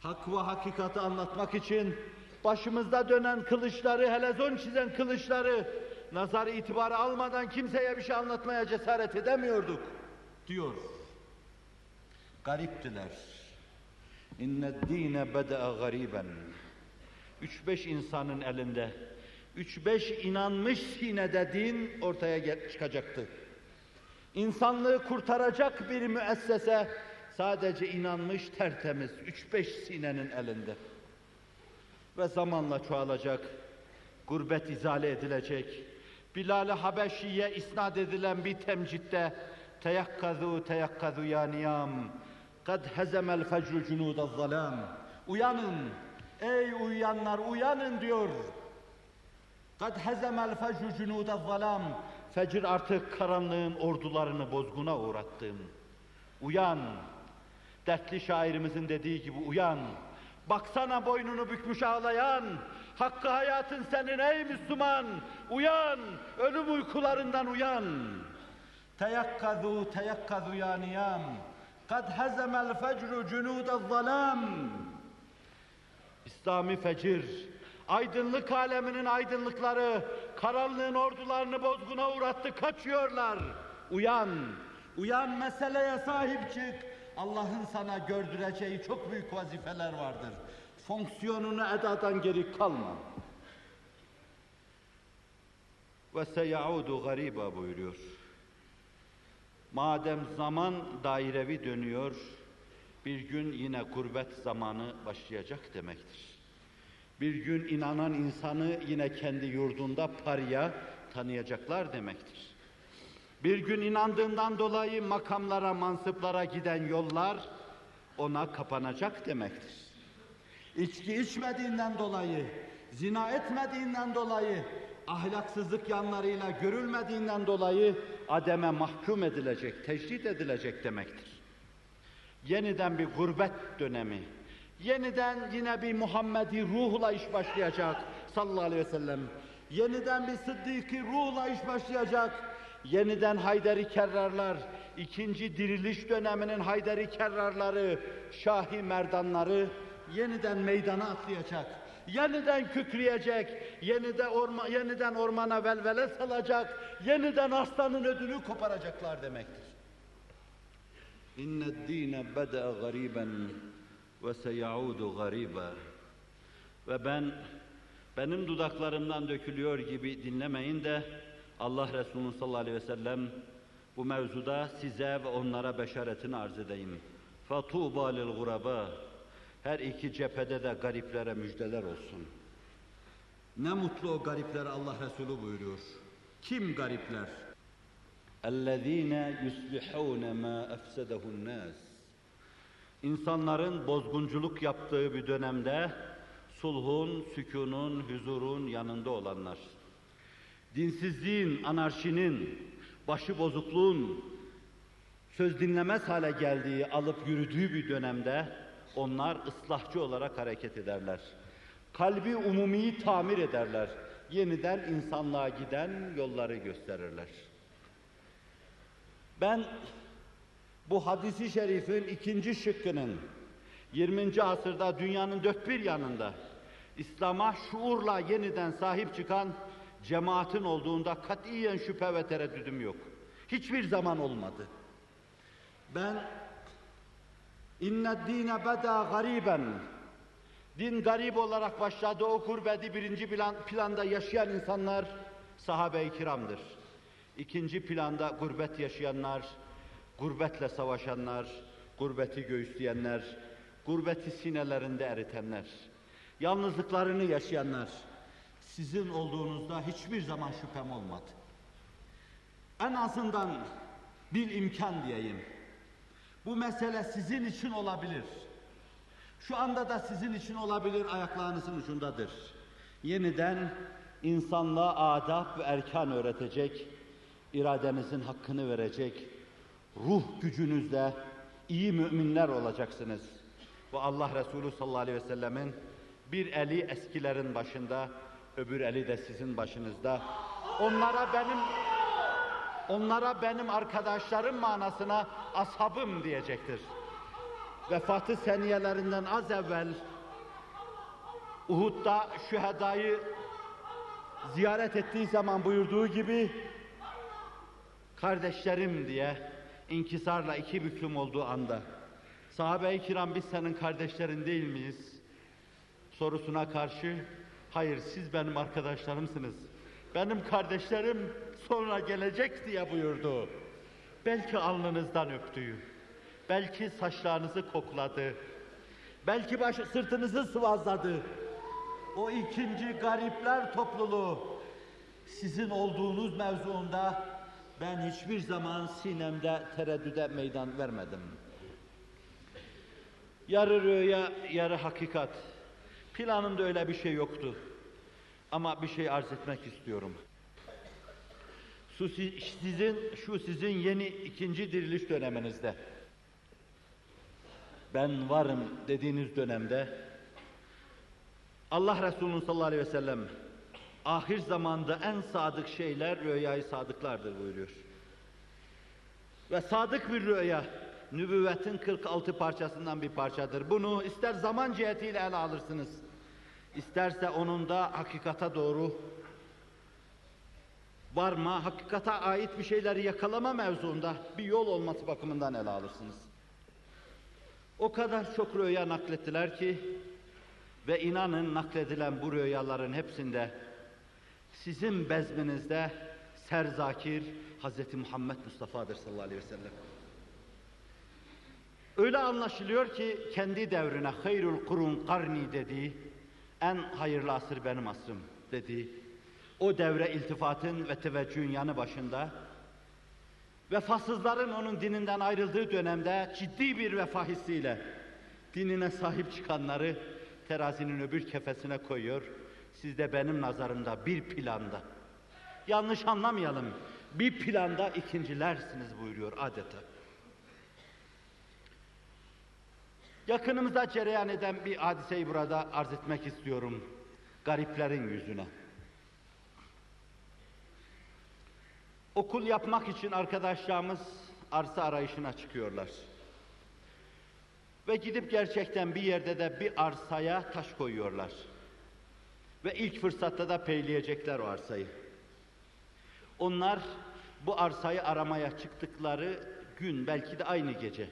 Hak ve hakikati anlatmak için başımızda dönen kılıçları, helezon çizen kılıçları nazar itibarı almadan kimseye bir şey anlatmaya cesaret edemiyorduk diyor. Gariptiler. İnne dine beda'a gariben. Üç beş insanın elinde, üç beş inanmış sinede din ortaya çıkacaktı. İnsanlığı kurtaracak bir müessese sadece inanmış tertemiz üç beş sinenin elinde. Ve zamanla çoğalacak, gurbet izale edilecek. Bilal-i Habeşi'ye isnat edilen bir temcitte teyakkazu teyakkazu ya niyam kad hezemel fecru cunudaz zalam uyanın ey uyuyanlar uyanın diyor. Kad hezemel fecru cunudaz zalam fecir artık karanlığın ordularını bozguna uğrattım. Uyan. Dertli şairimizin dediği gibi uyan. Baksana boynunu bükmüş ağlayan. Hakkı hayatın senin ey Müslüman. Uyan ölüm uykularından uyan. Teyakkazu teyakkazu ya niyam kad hezemel fecru cunudaz zalam İslami fecir, aydınlık aleminin aydınlıkları, karanlığın ordularını bozguna uğrattı, kaçıyorlar. Uyan, uyan meseleye sahip çık. Allah'ın sana gördüreceği çok büyük vazifeler vardır. Fonksiyonunu edadan geri kalma. Ve seyaudu gariba buyuruyor. Madem zaman dairevi dönüyor, bir gün yine gurbet zamanı başlayacak demektir. Bir gün inanan insanı yine kendi yurdunda parya tanıyacaklar demektir. Bir gün inandığından dolayı makamlara, mansıplara giden yollar ona kapanacak demektir. İçki içmediğinden dolayı, zina etmediğinden dolayı, ahlaksızlık yanlarıyla görülmediğinden dolayı ademe mahkum edilecek, tecrit edilecek demektir. Yeniden bir gurbet dönemi, yeniden yine bir Muhammedi ruhla iş başlayacak sallallahu aleyhi ve sellem. Yeniden bir Sıddık'ı ruhla iş başlayacak. Yeniden Hayderi Kerrarlar, ikinci diriliş döneminin Hayderi Kerrarları, Şahi Merdanları yeniden meydana atlayacak. Yeniden kükreyecek, yeniden, orma, yeniden ormana velvele salacak, yeniden aslanın ödünü koparacaklar demektir. Dine beda gariben ve seyaudu gariba. Ve ben benim dudaklarımdan dökülüyor gibi dinlemeyin de Allah Resulü sallallahu aleyhi ve sellem bu mevzuda size ve onlara beşaretini arz edeyim. Lil guraba. Her iki cephede de gariplere müjdeler olsun. Ne mutlu o gariplere Allah Resulü buyuruyor. Kim garipler? اَلَّذ۪ينَ يُسْلِحُونَ مَا اَفْسَدَهُ النَّاسِ İnsanların bozgunculuk yaptığı bir dönemde sulhun, sükunun, huzurun yanında olanlar. Dinsizliğin, anarşinin, başıbozukluğun söz dinlemez hale geldiği, alıp yürüdüğü bir dönemde onlar ıslahçı olarak hareket ederler. Kalbi umumiyi tamir ederler. Yeniden insanlığa giden yolları gösterirler. Ben bu hadisi şerifin ikinci şıkkının 20. asırda dünyanın dört bir yanında İslam'a şuurla yeniden sahip çıkan cemaatin olduğunda katiyen şüphe ve tereddüdüm yok. Hiçbir zaman olmadı. Ben inne dine beda gariben din garip olarak başladı o kurbeti birinci plan, planda yaşayan insanlar sahabe-i kiramdır. İkinci planda gurbet yaşayanlar, gurbetle savaşanlar, gurbeti göğüsleyenler, gurbeti sinelerinde eritenler. yalnızlıklarını yaşayanlar, sizin olduğunuzda hiçbir zaman şüphem olmadı. En azından bir imkan diyeyim. Bu mesele sizin için olabilir. Şu anda da sizin için olabilir, ayaklarınızın ucundadır. Yeniden insanlığa adab ve erkan öğretecek, iradenizin hakkını verecek, ruh gücünüzle iyi müminler olacaksınız. Ve Allah Resulü sallallahu aleyhi ve sellemin bir eli eskilerin başında, öbür eli de sizin başınızda. Onlara benim onlara benim arkadaşlarım manasına ashabım diyecektir. Vefatı seniyelerinden az evvel Uhud'da şühedayı ziyaret ettiği zaman buyurduğu gibi kardeşlerim diye inkisarla iki büklüm olduğu anda sahabe-i kiram biz senin kardeşlerin değil miyiz? sorusuna karşı hayır siz benim arkadaşlarımsınız. Benim kardeşlerim sonra gelecek diye buyurdu. Belki alnınızdan öptü. Belki saçlarınızı kokladı. Belki baş, sırtınızı sıvazladı. O ikinci garipler topluluğu sizin olduğunuz mevzuunda ben hiçbir zaman sinemde tereddüde meydan vermedim. Yarı rüya, yarı hakikat. Planımda öyle bir şey yoktu. Ama bir şey arz etmek istiyorum. Şu sizin, şu sizin yeni ikinci diriliş döneminizde. Ben varım dediğiniz dönemde Allah Resulü sallallahu aleyhi ve sellem ahir zamanda en sadık şeyler rüyayı sadıklardır buyuruyor. Ve sadık bir rüya nübüvvetin 46 parçasından bir parçadır. Bunu ister zaman cihetiyle ele alırsınız. isterse onun da hakikata doğru varma, hakikata ait bir şeyleri yakalama mevzuunda bir yol olması bakımından ele alırsınız. O kadar çok rüya naklettiler ki ve inanın nakledilen bu rüyaların hepsinde sizin bezminizde serzakir Hz. Muhammed Mustafa'dır sallallahu aleyhi ve sellem. Öyle anlaşılıyor ki kendi devrine hayrul kurun karni dediği, en hayırlı asır benim asrım dediği, o devre iltifatın ve teveccühün yanı başında, vefasızların onun dininden ayrıldığı dönemde ciddi bir vefa hissiyle dinine sahip çıkanları terazinin öbür kefesine koyuyor. Siz de benim nazarımda bir planda, yanlış anlamayalım, bir planda ikincilersiniz buyuruyor adeta. Yakınımıza cereyan eden bir hadiseyi burada arz etmek istiyorum. Gariplerin yüzüne. Okul yapmak için arkadaşlarımız arsa arayışına çıkıyorlar. Ve gidip gerçekten bir yerde de bir arsaya taş koyuyorlar. Ve ilk fırsatta da peyleyecekler o arsayı. Onlar bu arsayı aramaya çıktıkları gün belki de aynı gece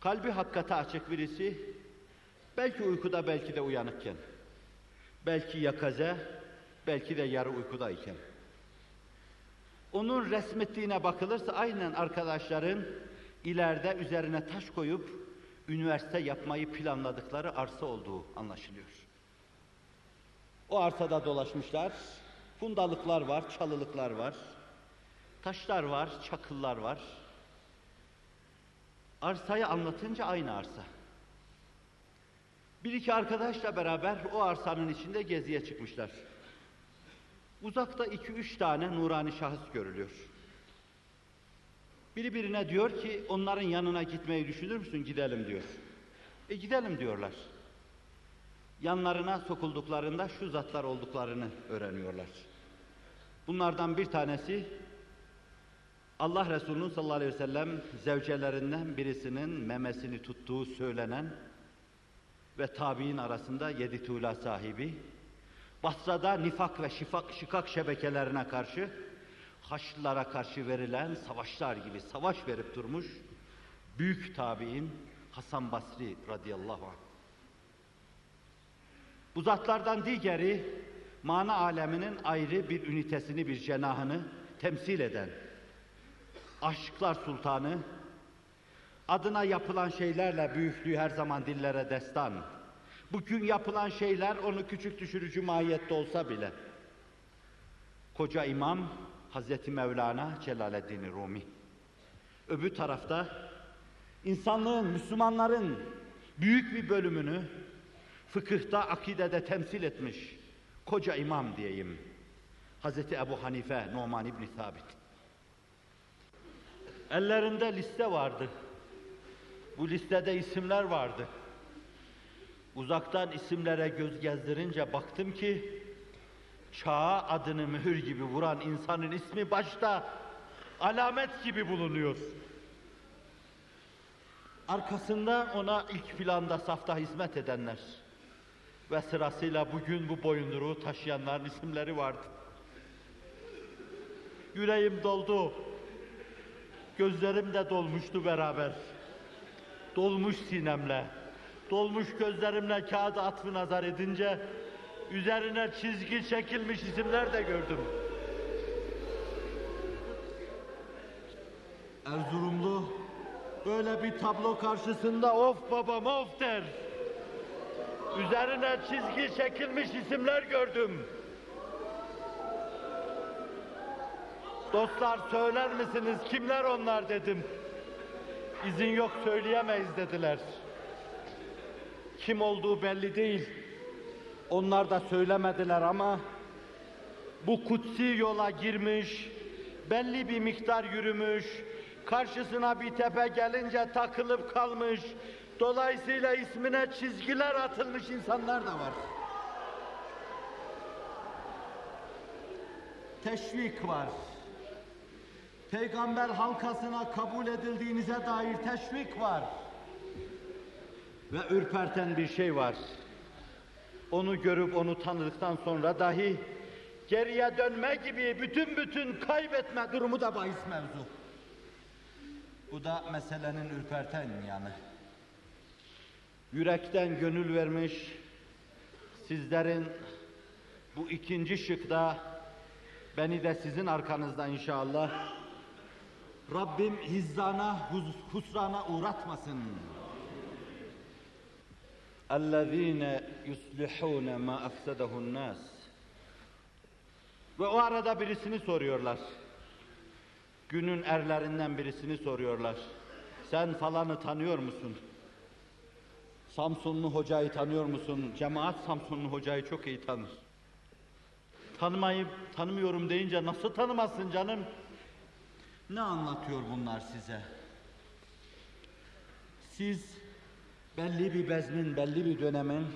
Kalbi hakikate açık birisi, belki uykuda belki de uyanıkken, belki yakaze, belki de yarı uykudayken. Onun resmettiğine bakılırsa aynen arkadaşların ileride üzerine taş koyup üniversite yapmayı planladıkları arsa olduğu anlaşılıyor. O arsada dolaşmışlar, fundalıklar var, çalılıklar var, taşlar var, çakıllar var. Arsayı anlatınca aynı arsa. Bir iki arkadaşla beraber o arsanın içinde geziye çıkmışlar. Uzakta iki üç tane nurani şahıs görülüyor. Biri birine diyor ki onların yanına gitmeyi düşünür müsün? Gidelim diyor. E gidelim diyorlar. Yanlarına sokulduklarında şu zatlar olduklarını öğreniyorlar. Bunlardan bir tanesi Allah Resulü'nün sallallahu aleyhi ve sellem zevcelerinden birisinin memesini tuttuğu söylenen ve tabi'in arasında yedi tuğla sahibi, Basra'da nifak ve şifak, şikak şebekelerine karşı, Haçlılara karşı verilen savaşlar gibi savaş verip durmuş, büyük tabi'in Hasan Basri radıyallahu anh. Bu zatlardan diğeri, mana aleminin ayrı bir ünitesini, bir cenahını temsil eden, aşklar sultanı, adına yapılan şeylerle büyüklüğü her zaman dillere destan, Bugün yapılan şeyler onu küçük düşürücü mahiyette olsa bile. Koca imam Hazreti Mevlana Celaleddin Rumi. Öbür tarafta insanlığın, Müslümanların büyük bir bölümünü fıkıhta, akidede temsil etmiş koca imam diyeyim. Hazreti Ebu Hanife, Numan İbni Sabit. Ellerinde liste vardı. Bu listede isimler vardı. Uzaktan isimlere göz gezdirince baktım ki çağa adını mühür gibi vuran insanın ismi başta alamet gibi bulunuyor. Arkasında ona ilk planda safta hizmet edenler ve sırasıyla bugün bu boyunduruğu taşıyanların isimleri vardı. Yüreğim doldu. Gözlerim de dolmuştu beraber. Dolmuş sinemle, dolmuş gözlerimle kağıda atfı nazar edince üzerine çizgi çekilmiş isimler de gördüm. Erzurumlu böyle bir tablo karşısında of babam of der. Üzerine çizgi çekilmiş isimler gördüm. Dostlar söyler misiniz kimler onlar dedim. İzin yok söyleyemeyiz dediler. Kim olduğu belli değil. Onlar da söylemediler ama bu kutsi yola girmiş, belli bir miktar yürümüş, karşısına bir tepe gelince takılıp kalmış, dolayısıyla ismine çizgiler atılmış insanlar da var. Teşvik var. Peygamber halkasına kabul edildiğinize dair teşvik var. Ve ürperten bir şey var. Onu görüp onu tanıdıktan sonra dahi geriye dönme gibi bütün bütün kaybetme durumu da bahis mevzu. Bu da meselenin ürperten yanı. Yürekten gönül vermiş sizlerin bu ikinci şıkta beni de sizin arkanızda inşallah Rabbim hizzana, hus- husrana uğratmasın. اَلَّذ۪ينَ يُصْلِحُونَ مَا اَفْسَدَهُ النَّاسِ Ve o arada birisini soruyorlar. Günün erlerinden birisini soruyorlar. Sen falanı tanıyor musun? Samsunlu hocayı tanıyor musun? Cemaat Samsunlu hocayı çok iyi tanır. Tanımayıp tanımıyorum deyince nasıl tanımazsın canım? Ne anlatıyor bunlar size? Siz belli bir bezmin, belli bir dönemin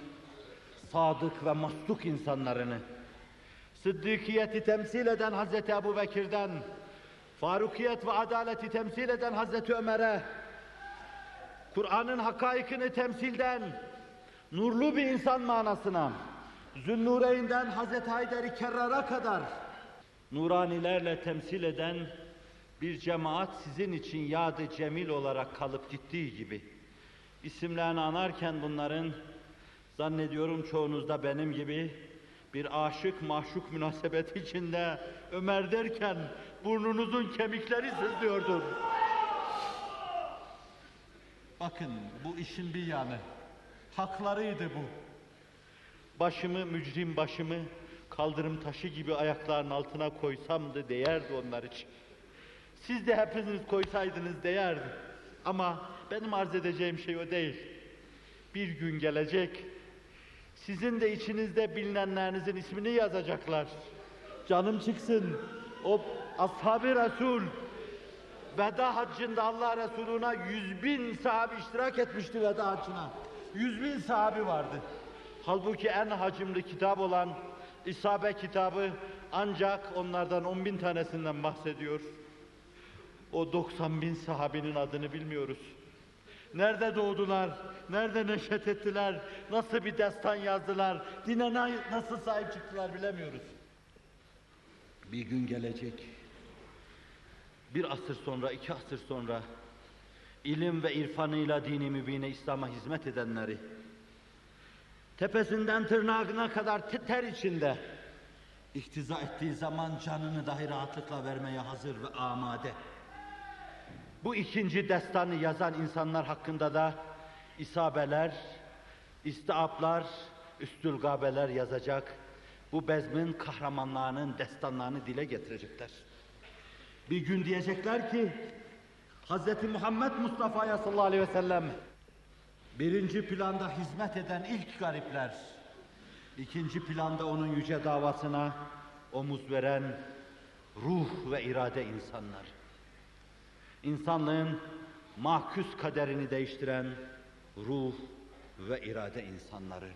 sadık ve masluk insanlarını, sıddıkiyeti temsil eden Hazreti Ebu Bekir'den, farukiyet ve adaleti temsil eden Hazreti Ömer'e, Kur'an'ın hakaikini temsilden, nurlu bir insan manasına, Zünnureynden Hazreti Haydar-ı Kerrar'a kadar nuranilerle temsil eden bir cemaat sizin için yadı cemil olarak kalıp gittiği gibi isimlerini anarken bunların zannediyorum çoğunuz da benim gibi bir aşık mahşuk münasebeti içinde Ömer derken burnunuzun kemikleri sızlıyordur. Bakın bu işin bir yanı. Haklarıydı bu. Başımı, mücrim başımı kaldırım taşı gibi ayaklarının altına koysamdı değerdi onlar için. Siz de hepiniz koysaydınız değerdi. Ama benim arz edeceğim şey o değil. Bir gün gelecek, sizin de içinizde bilinenlerinizin ismini yazacaklar. Canım çıksın, o ashab-ı Resul, veda haccında Allah Resuluna yüz bin sahabi iştirak etmişti veda haccına. Yüz bin sahabi vardı. Halbuki en hacimli kitap olan İsabe kitabı ancak onlardan on bin tanesinden bahsediyor. O 90 bin sahabinin adını bilmiyoruz. Nerede doğdular, nerede neşet ettiler, nasıl bir destan yazdılar, dine na- nasıl sahip çıktılar bilemiyoruz. Bir gün gelecek, bir asır sonra, iki asır sonra ilim ve irfanıyla dini mübine İslam'a hizmet edenleri, tepesinden tırnağına kadar te- ter içinde iktiza ettiği zaman canını dahi rahatlıkla vermeye hazır ve amade. Bu ikinci destanı yazan insanlar hakkında da isabeler İstiaplar, üstülgabeler yazacak. Bu bezmin kahramanlarının destanlarını dile getirecekler. Bir gün diyecekler ki Hz. Muhammed Mustafa'ya sallallahu aleyhi ve sellem birinci planda hizmet eden ilk garipler, ikinci planda onun yüce davasına omuz veren ruh ve irade insanlar. İnsanlığın mahkus kaderini değiştiren ruh ve irade insanları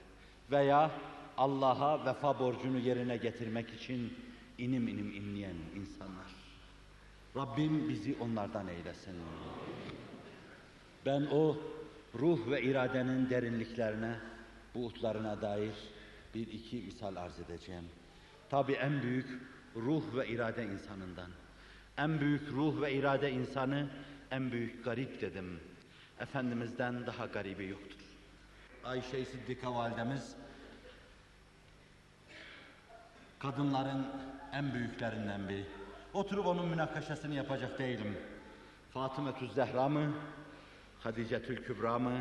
veya Allah'a vefa borcunu yerine getirmek için inim inim inleyen insanlar. Rabbim bizi onlardan eylesin. Ben o ruh ve iradenin derinliklerine, buğutlarına dair bir iki misal arz edeceğim. Tabi en büyük ruh ve irade insanından. En büyük ruh ve irade insanı en büyük garip dedim. Efendimiz'den daha garibi yoktur. Ayşe-i Sıddika validemiz kadınların en büyüklerinden biri. Oturup onun münakaşasını yapacak değilim. Fatıma Zehra mı? Hadicetül Kübra mı?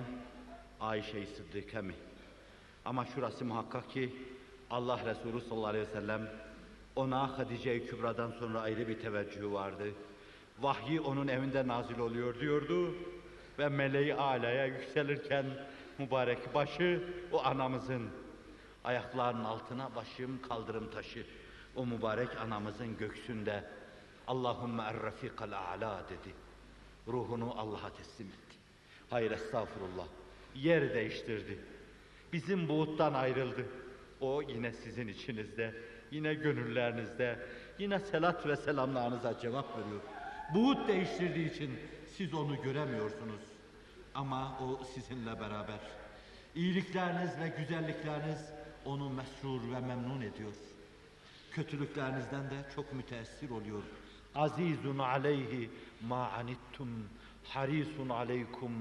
Ayşe-i Sıddika mı? Ama şurası muhakkak ki Allah Resulü sallallahu aleyhi ve sellem ona Hadice-i Kübra'dan sonra ayrı bir teveccühü vardı. Vahyi onun evinde nazil oluyor diyordu ve meleği alaya yükselirken mübarek başı o anamızın ayaklarının altına başım kaldırım taşı o mübarek anamızın göksünde Allahümme er-rafikal a'la dedi. Ruhunu Allah'a teslim etti. Hayır estağfurullah. Yer değiştirdi. Bizim buğuttan ayrıldı. O yine sizin içinizde, yine gönüllerinizde, yine selat ve selamlarınıza cevap veriyor. Buğut değiştirdiği için siz onu göremiyorsunuz. Ama o sizinle beraber. İyilikleriniz ve güzellikleriniz onu mesrur ve memnun ediyor. Kötülüklerinizden de çok müteessir oluyor. Azizun aleyhi ma anittum harisun aleykum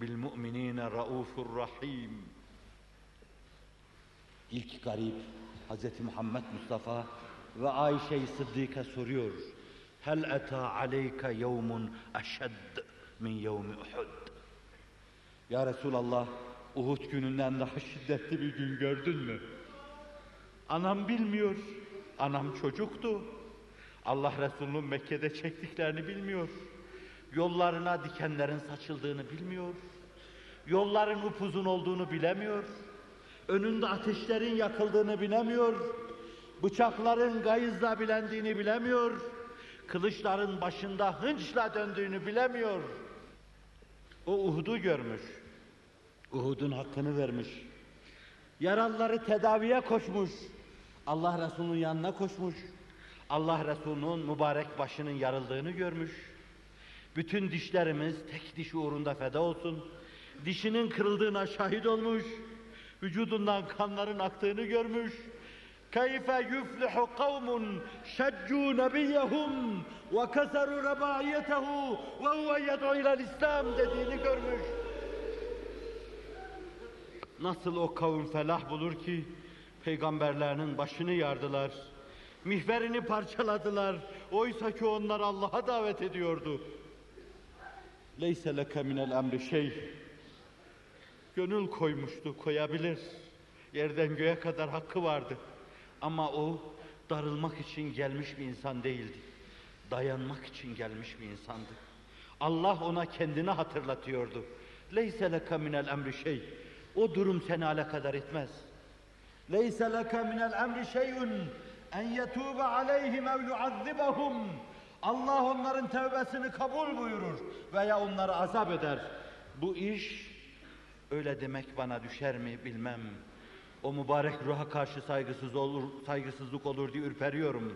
bil mu'minine raufur rahim. İlk garip Hz. Muhammed Mustafa ve Ayşe-i Sıddika soruyor. Hel eta aleyke yevmun eşedd min yevmi Uhud. Ya Resulallah Uhud gününden daha şiddetli bir gün gördün mü? Anam bilmiyor. Anam çocuktu. Allah Resulü'nün Mekke'de çektiklerini bilmiyor. Yollarına dikenlerin saçıldığını bilmiyor. Yolların upuzun olduğunu bilemiyor. Önünde ateşlerin yakıldığını bilemiyor. Bıçakların gayızla bilendiğini bilemiyor. Kılıçların başında hınçla döndüğünü bilemiyor. O Uhud'u görmüş. Uhud'un hakkını vermiş. Yaralıları tedaviye koşmuş. Allah Resulü'nün yanına koşmuş. Allah Resulü'nün mübarek başının yarıldığını görmüş. Bütün dişlerimiz tek diş uğrunda feda olsun. Dişinin kırıldığına şahit olmuş. Vücudundan kanların aktığını görmüş. Keyfe yuflihu kavmun şeccu nebiyehum ve keseru rebaiyetehu ve huve yed'u ilel İslam dediğini görmüş. Nasıl o kavim felah bulur ki peygamberlerinin başını yardılar. Mihverini parçaladılar. Oysa ki onlar Allah'a davet ediyordu. Leyse leke minel emri şey. Gönül koymuştu, koyabilir. Yerden göğe kadar hakkı vardı. Ama o darılmak için gelmiş bir insan değildi. Dayanmak için gelmiş bir insandı. Allah ona kendini hatırlatıyordu. Leyse leke minel emri şey. O durum seni alakadar etmez. Leyse leke minel emri şeyun en yetûbe aleyhim ev yuazzibahum. Allah onların tevbesini kabul buyurur veya onları azap eder. Bu iş öyle demek bana düşer mi bilmem. O mübarek ruha karşı saygısız olur, saygısızlık olur diye ürperiyorum.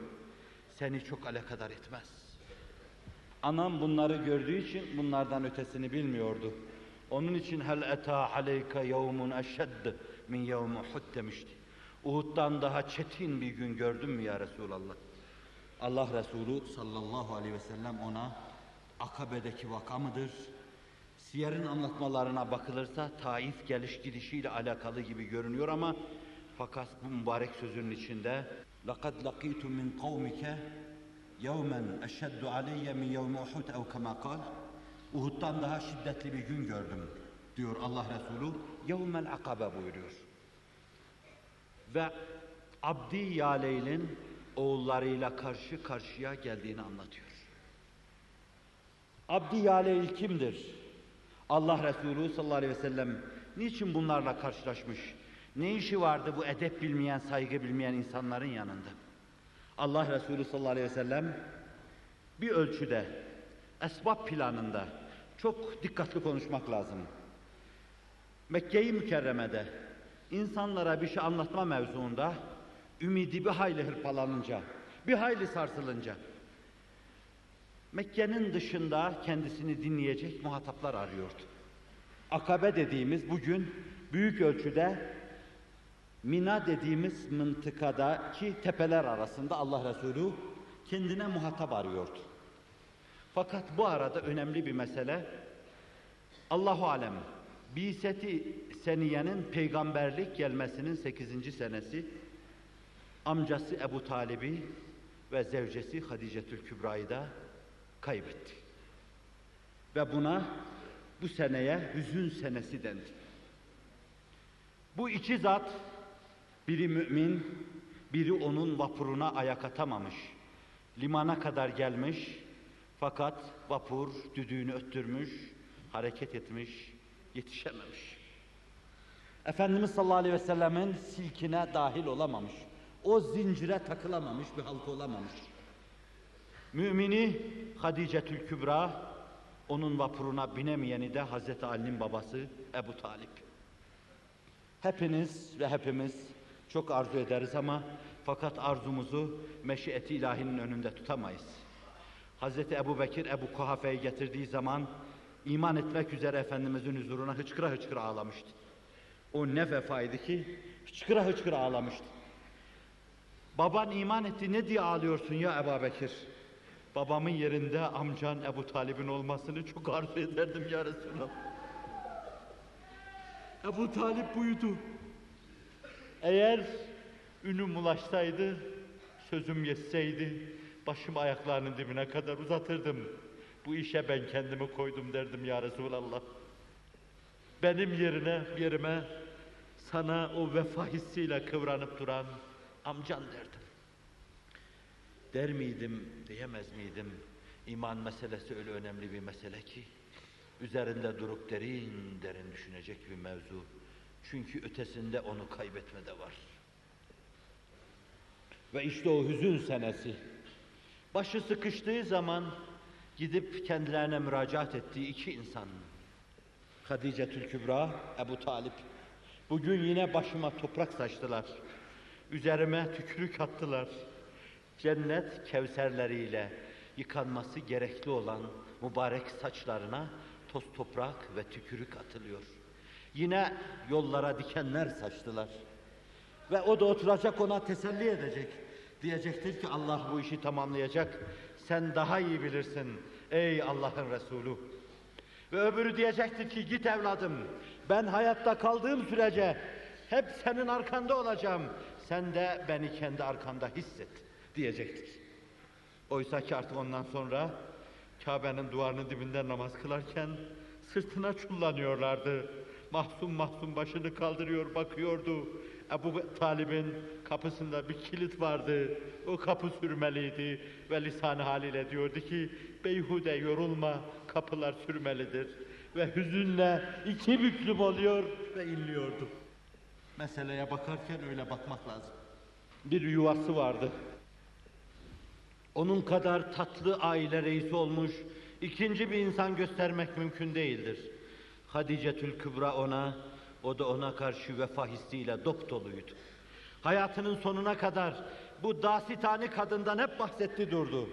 Seni çok alakadar etmez. Anam bunları gördüğü için bunlardan ötesini bilmiyordu. Onun için hel eta aleyke yevmun eşedd min yevmi Uhud demişti. Uhud'dan daha çetin bir gün gördün mü ya Resulallah? Allah Resulü sallallahu aleyhi ve sellem ona Akabe'deki vaka mıdır? Siyer'in anlatmalarına bakılırsa Taif geliş gidişiyle alakalı gibi görünüyor ama fakat bu mübarek sözünün içinde لَقَدْ لَقِيتُ مِنْ قَوْمِكَ يَوْمًا اَشَّدُّ عَلَيَّ مِنْ يَوْمِ اُحُدْ اَوْ كَمَا قَالْ Uhud'dan daha şiddetli bir gün gördüm. diyor Allah Resulü. Yevmel akabe buyuruyor. Ve Abdi Yaleyl'in oğullarıyla karşı karşıya geldiğini anlatıyor. Abdi Yaleyl kimdir? Allah Resulü sallallahu aleyhi ve sellem niçin bunlarla karşılaşmış? Ne işi vardı bu edep bilmeyen, saygı bilmeyen insanların yanında? Allah Resulü sallallahu aleyhi ve sellem bir ölçüde, esbab planında çok dikkatli konuşmak lazım. Mekke-i Mükerreme'de insanlara bir şey anlatma mevzuunda ümidi bir hayli hırpalanınca, bir hayli sarsılınca Mekke'nin dışında kendisini dinleyecek muhataplar arıyordu. Akabe dediğimiz bugün büyük ölçüde Mina dediğimiz mıntıkadaki tepeler arasında Allah Resulü kendine muhatap arıyordu. Fakat bu arada önemli bir mesele Allahu alem Biseti Seniye'nin peygamberlik gelmesinin 8. senesi amcası Ebu Talib'i ve zevcesi Hadicetül Kübra'yı da kaybetti. Ve buna bu seneye hüzün senesi dendi. Bu iki zat biri mümin, biri onun vapuruna ayak atamamış. Limana kadar gelmiş fakat vapur düdüğünü öttürmüş, hareket etmiş, yetişememiş. Efendimiz sallallahu aleyhi ve sellemin silkine dahil olamamış. O zincire takılamamış bir halka olamamış. Mümini Hadicetül Kübra, onun vapuruna binemeyeni de Hazreti Ali'nin babası Ebu Talip. Hepiniz ve hepimiz çok arzu ederiz ama fakat arzumuzu meşiyeti ilahinin önünde tutamayız. Hazreti Ebu Bekir Ebu Kuhafe'yi getirdiği zaman iman etmek üzere Efendimizin huzuruna hıçkıra hıçkıra ağlamıştı. O ne vefaydı ki hıçkıra hıçkıra ağlamıştı. Baban iman etti ne diye ağlıyorsun ya Ebu Bekir? Babamın yerinde amcan Ebu Talib'in olmasını çok arzu ederdim ya Resulallah. Ebu Talip buydu. Eğer ünüm ulaşsaydı, sözüm yetseydi, başım ayaklarının dibine kadar uzatırdım. Bu işe ben kendimi koydum derdim ya Resulallah. Benim yerine, yerime sana o vefa hissiyle kıvranıp duran amcan derdim. Der miydim, diyemez miydim? İman meselesi öyle önemli bir mesele ki, üzerinde durup derin derin düşünecek bir mevzu. Çünkü ötesinde onu kaybetme de var. Ve işte o hüzün senesi. Başı sıkıştığı zaman gidip kendilerine müracaat ettiği iki insan. Hadice Kübra, Ebu Talip. Bugün yine başıma toprak saçtılar. Üzerime tükürük attılar. Cennet kevserleriyle yıkanması gerekli olan mübarek saçlarına toz toprak ve tükürük atılıyor. Yine yollara dikenler saçtılar. Ve o da oturacak ona teselli edecek. Diyecektir ki Allah bu işi tamamlayacak. Sen daha iyi bilirsin ey Allah'ın Resulü. Ve öbürü diyecektir ki git evladım ben hayatta kaldığım sürece hep senin arkanda olacağım. Sen de beni kendi arkanda hisset diyecektir. Oysa ki artık ondan sonra Kabe'nin duvarının dibinde namaz kılarken sırtına çullanıyorlardı. Mahzun mahzun başını kaldırıyor bakıyordu. Ebu Talib'in kapısında bir kilit vardı. O kapı sürmeliydi ve lisanı haliyle diyordu ki beyhude yorulma kapılar sürmelidir. Ve hüzünle iki büklüm oluyor ve inliyordu. Meseleye bakarken öyle bakmak lazım. Bir yuvası vardı. Onun kadar tatlı aile reisi olmuş ikinci bir insan göstermek mümkün değildir. Hadicetül Kübra ona, o da ona karşı vefa hissiyle dop doluydu. Hayatının sonuna kadar bu dasitani kadından hep bahsetti durdu.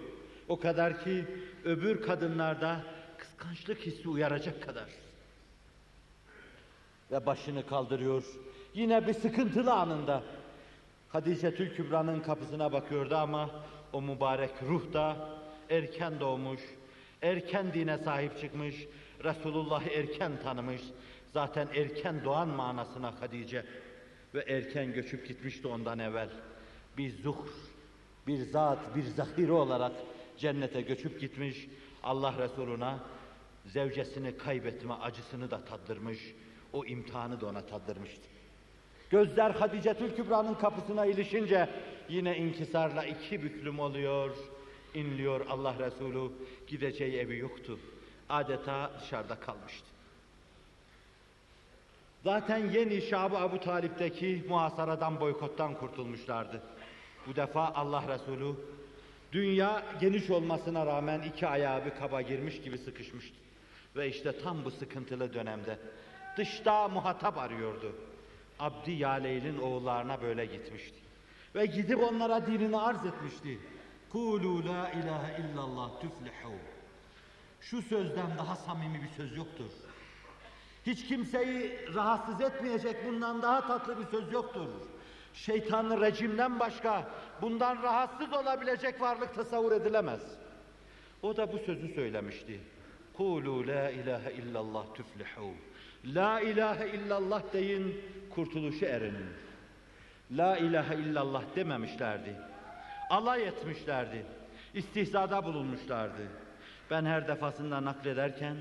O kadar ki öbür kadınlarda kıskançlık hissi uyaracak kadar. Ve başını kaldırıyor. Yine bir sıkıntılı anında. Hadice Kübra'nın kapısına bakıyordu ama o mübarek ruh da erken doğmuş, erken dine sahip çıkmış, Resulullah'ı erken tanımış, zaten erken doğan manasına Hadice ve erken göçüp gitmişti ondan evvel. Bir zuhr, bir zat, bir zahiri olarak cennete göçüp gitmiş Allah Resuluna Zevcesini kaybetme acısını da tattırmış, o imtihanı da ona tattırmıştı. Gözler Hadicetül Kübra'nın kapısına ilişince yine inkisarla iki büklüm oluyor, inliyor Allah Resulü. Gideceği evi yoktu. Adeta dışarıda kalmıştı. Zaten yeni Şab-ı Abu Talip'teki muhasaradan, boykottan kurtulmuşlardı. Bu defa Allah Resulü dünya geniş olmasına rağmen iki ayağı bir kaba girmiş gibi sıkışmıştı. Ve işte tam bu sıkıntılı dönemde dışta muhatap arıyordu. Abdi Yaleyl'in oğullarına böyle gitmişti. Ve gidip onlara dinini arz etmişti. Kulu la ilahe illallah tüflihu. Şu sözden daha samimi bir söz yoktur. Hiç kimseyi rahatsız etmeyecek bundan daha tatlı bir söz yoktur. Şeytanın rejimden başka bundan rahatsız olabilecek varlık tasavvur edilemez. O da bu sözü söylemişti. Kulu la ilahe illallah tüflihu. La ilahe illallah deyin, kurtuluşu erinin. La ilahe illallah dememişlerdi. Alay etmişlerdi. İstihzada bulunmuşlardı. Ben her defasında naklederken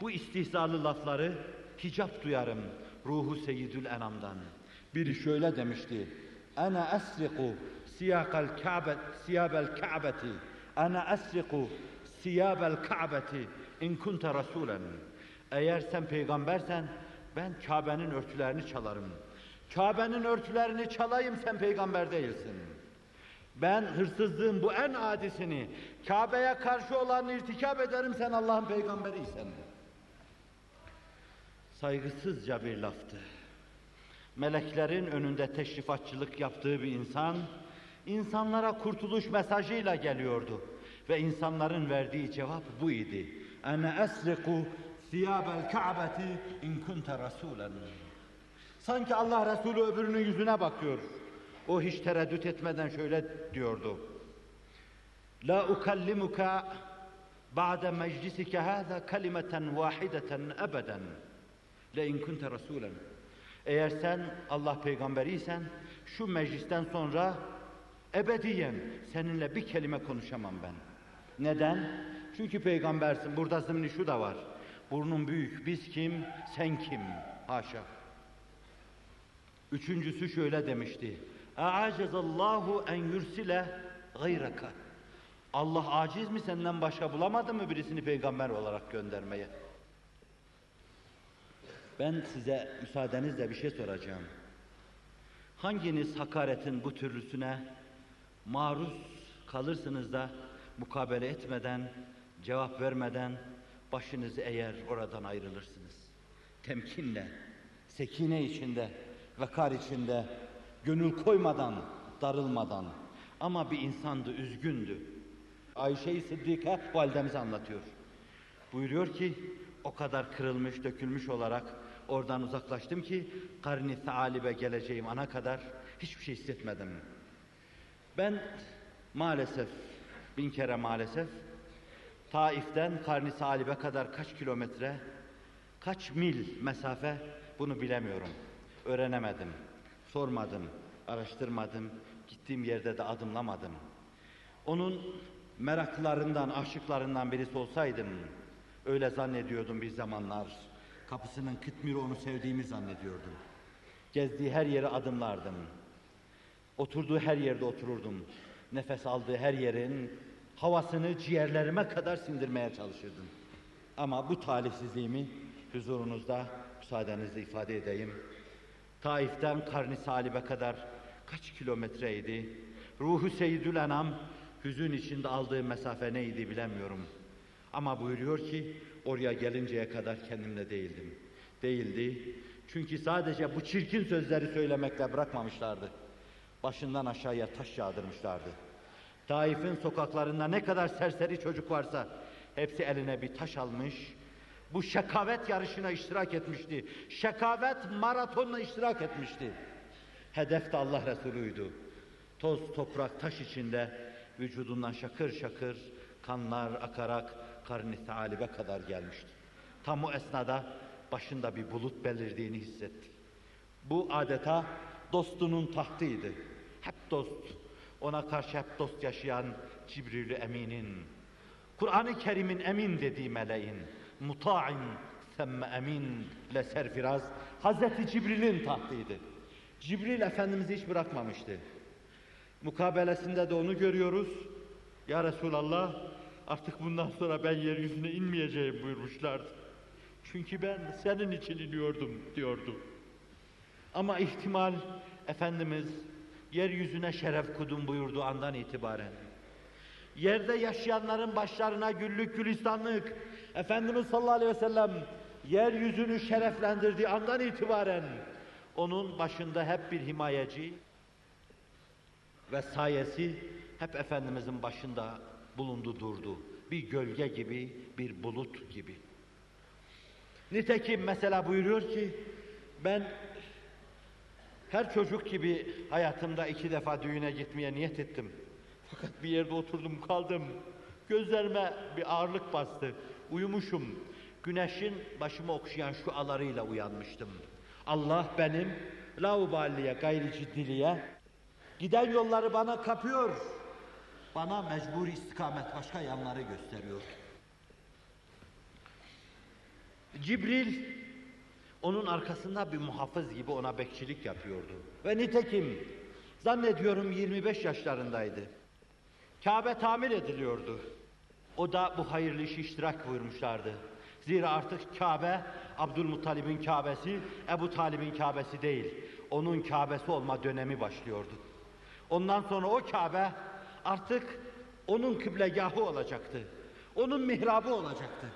bu istihzalı lafları hicap duyarım ruhu seyyidül enamdan. Biri şöyle demişti. Ana esriku siyakal ka'bet siyabel ka'beti. Ana esriku siyabel ka'beti in kunte rasulen. Eğer sen peygambersen ben Kabe'nin örtülerini çalarım. Kabe'nin örtülerini çalayım sen peygamber değilsin. Ben hırsızlığın bu en adisini Kabe'ye karşı olan irtikap ederim sen Allah'ın peygamberiysen. Saygısızca bir laftı. Meleklerin önünde teşrifatçılık yaptığı bir insan, insanlara kurtuluş mesajıyla geliyordu. Ve insanların verdiği cevap bu idi. Ene esriku siyabel ka'beti in kunte rasulen. Sanki Allah Resulü öbürünün yüzüne bakıyor. O hiç tereddüt etmeden şöyle diyordu. La ukallimuka ba'de meclisike hâzâ kalimeten vâhideten ebeden. Le in kunte rasulen. Eğer sen Allah peygamberiysen şu meclisten sonra ebediyen seninle bir kelime konuşamam ben. Neden? Çünkü peygambersin. Burada zımni şu da var. Burnun büyük. Biz kim? Sen kim? Haşa. Üçüncüsü şöyle demişti. A'acezallahu en yursile gayraka. Allah aciz mi senden başka bulamadı mı birisini peygamber olarak göndermeye? Ben size müsaadenizle bir şey soracağım. Hanginiz hakaretin bu türlüsüne maruz kalırsınız da mukabele etmeden, cevap vermeden başınızı eğer oradan ayrılırsınız? Temkinle, sekine içinde, vakar içinde, gönül koymadan, darılmadan. Ama bir insandı, üzgündü. Ayşe-i Sıddika validemize anlatıyor. Buyuruyor ki, o kadar kırılmış, dökülmüş olarak oradan uzaklaştım ki karni saalibe geleceğim ana kadar hiçbir şey hissetmedim. Ben maalesef, bin kere maalesef, Taif'ten karni salibe kadar kaç kilometre, kaç mil mesafe bunu bilemiyorum. Öğrenemedim, sormadım, araştırmadım, gittiğim yerde de adımlamadım. Onun meraklarından, aşıklarından birisi olsaydım, öyle zannediyordum bir zamanlar. Kapısının kıtmiri onu sevdiğimi zannediyordum. Gezdiği her yere adımlardım. Oturduğu her yerde otururdum. Nefes aldığı her yerin havasını ciğerlerime kadar sindirmeye çalışırdım. Ama bu talihsizliğimi huzurunuzda müsaadenizle ifade edeyim. Taif'ten Karni Salib'e kadar kaç kilometreydi? Ruhu Seyyidül Enam hüzün içinde aldığı mesafe neydi bilemiyorum. Ama buyuruyor ki oraya gelinceye kadar kendimle değildim. Değildi. Çünkü sadece bu çirkin sözleri söylemekle bırakmamışlardı. Başından aşağıya taş yağdırmışlardı. Taif'in sokaklarında ne kadar serseri çocuk varsa hepsi eline bir taş almış. Bu şekavet yarışına iştirak etmişti. Şekavet maratonuna iştirak etmişti. Hedef de Allah Resulü'ydü. Toz, toprak, taş içinde vücudundan şakır şakır kanlar akarak karni salibe kadar gelmişti. Tam o esnada başında bir bulut belirdiğini hissetti. Bu adeta dostunun tahtıydı. Hep dost. Ona karşı hep dost yaşayan Cibril-i Emin'in, Kur'an-ı Kerim'in emin dediği meleğin, muta'in semme emin le serfiraz Hazreti Cibril'in tahtıydı. Cibril Efendimiz'i hiç bırakmamıştı. Mukabelesinde de onu görüyoruz. Ya Resulallah artık bundan sonra ben yeryüzüne inmeyeceğim buyurmuşlardı. Çünkü ben senin için iniyordum diyordu. Ama ihtimal Efendimiz yeryüzüne şeref kudum buyurduğu andan itibaren yerde yaşayanların başlarına güllük gülistanlık Efendimiz sallallahu aleyhi ve sellem yeryüzünü şereflendirdiği andan itibaren onun başında hep bir himayeci ve sayesi hep Efendimizin başında bulundu durdu. Bir gölge gibi, bir bulut gibi. Nitekim mesela buyuruyor ki ben her çocuk gibi hayatımda iki defa düğüne gitmeye niyet ettim. Fakat bir yerde oturdum kaldım. Gözlerime bir ağırlık bastı. Uyumuşum. Güneşin başımı okşayan şu alarıyla uyanmıştım. Allah benim laubaliye, gayri ciddiliğe giden yolları bana kapıyor. Bana mecbur istikamet başka yanları gösteriyor. Cibril onun arkasında bir muhafız gibi ona bekçilik yapıyordu. Ve nitekim zannediyorum 25 yaşlarındaydı. Kabe tamir ediliyordu. O da bu hayırlı işi iştirak buyurmuşlardı. Zira artık Kabe, Abdülmuttalib'in Kabe'si, Ebu Talib'in Kabe'si değil. Onun Kabe'si olma dönemi başlıyordu. Ondan sonra o Kabe artık onun kıblegahı olacaktı. Onun mihrabı olacaktı.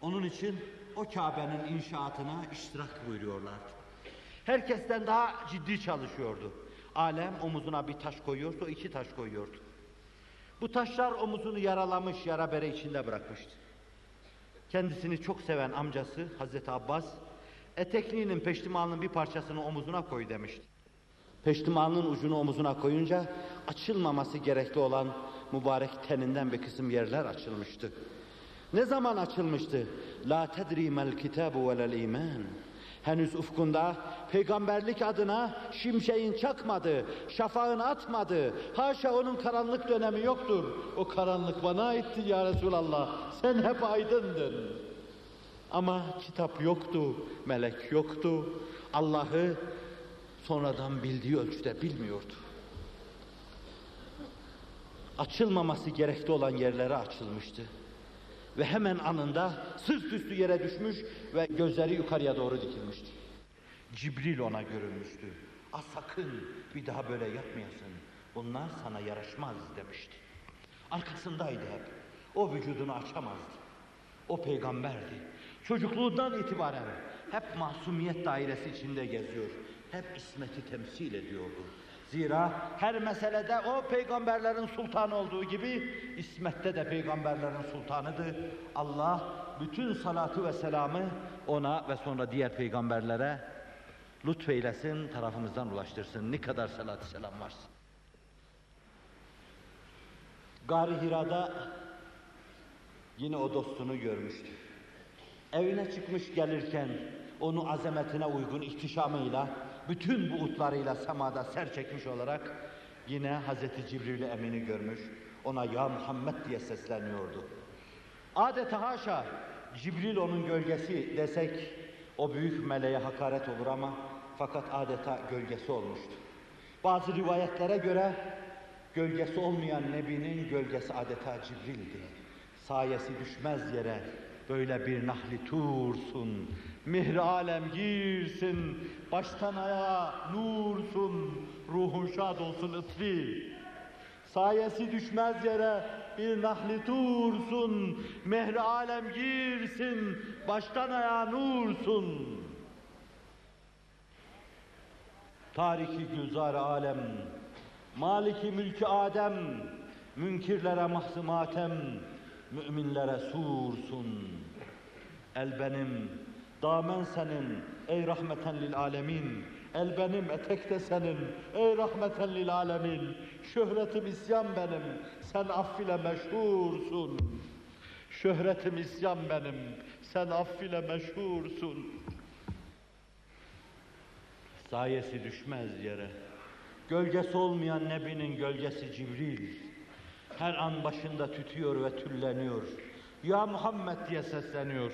Onun için o Kabe'nin inşaatına iştirak buyuruyorlardı. Herkesten daha ciddi çalışıyordu. Alem omuzuna bir taş koyuyorsa iki taş koyuyordu. Bu taşlar omuzunu yaralamış, yara bere içinde bırakmıştı. Kendisini çok seven amcası Hazreti Abbas, etekliğinin peştimalının bir parçasını omuzuna koy demişti. Peştimalının ucunu omuzuna koyunca açılmaması gerekli olan mübarek teninden bir kısım yerler açılmıştı. Ne zaman açılmıştı? La tedri mel kitabu velel iman. Henüz ufkunda peygamberlik adına şimşeğin çakmadı, şafağın atmadı. Haşa onun karanlık dönemi yoktur. O karanlık bana aitti ya Resulallah. Sen hep aydındın. Ama kitap yoktu, melek yoktu. Allah'ı sonradan bildiği ölçüde bilmiyordu. Açılmaması gerekli olan yerlere açılmıştı. Ve hemen anında sırt üstü yere düşmüş ve gözleri yukarıya doğru dikilmişti. Cibril ona görünmüştü. A sakın bir daha böyle yapmayasın. Bunlar sana yaraşmaz demişti. Arkasındaydı hep. O vücudunu açamazdı. O peygamberdi. Çocukluğundan itibaren hep masumiyet dairesi içinde geziyor. Hep ismeti temsil ediyordu. Zira her meselede o peygamberlerin sultanı olduğu gibi İsmet'te de peygamberlerin sultanıdır. Allah bütün salatu ve selamı ona ve sonra diğer peygamberlere lütfeylesin, tarafımızdan ulaştırsın. Ne kadar salatü selam varsa. Gari Hira'da yine o dostunu görmüştü. Evine çıkmış gelirken onu azametine uygun ihtişamıyla bütün bu utlarıyla semada ser çekmiş olarak yine Hazreti Cibril Emin'i görmüş. Ona ya Muhammed diye sesleniyordu. Adeta haşa Cibril onun gölgesi desek o büyük meleğe hakaret olur ama fakat adeta gölgesi olmuştu. Bazı rivayetlere göre gölgesi olmayan Nebi'nin gölgesi adeta Cibril'di. Sayesi düşmez yere böyle bir nahli tursun, mihri alem girsin, baştan ayağa nursun, ruhun şad olsun ıtri. Sayesi düşmez yere bir nahli tursun, mehri alem girsin, baştan ayağa nursun. Tariki gülzar alem, maliki mülkü adem, münkirlere mahzı matem, müminlere sursun. El benim, damen senin, ey rahmeten lil alemin. El benim, etek de senin, ey rahmeten lil alemin. Şöhretim isyan benim, sen affile meşhursun. Şöhretim isyan benim, sen affile meşhursun. Sayesi düşmez yere. Gölgesi olmayan Nebi'nin gölgesi Cibril. Her an başında tütüyor ve tülleniyor. Ya Muhammed diye sesleniyor.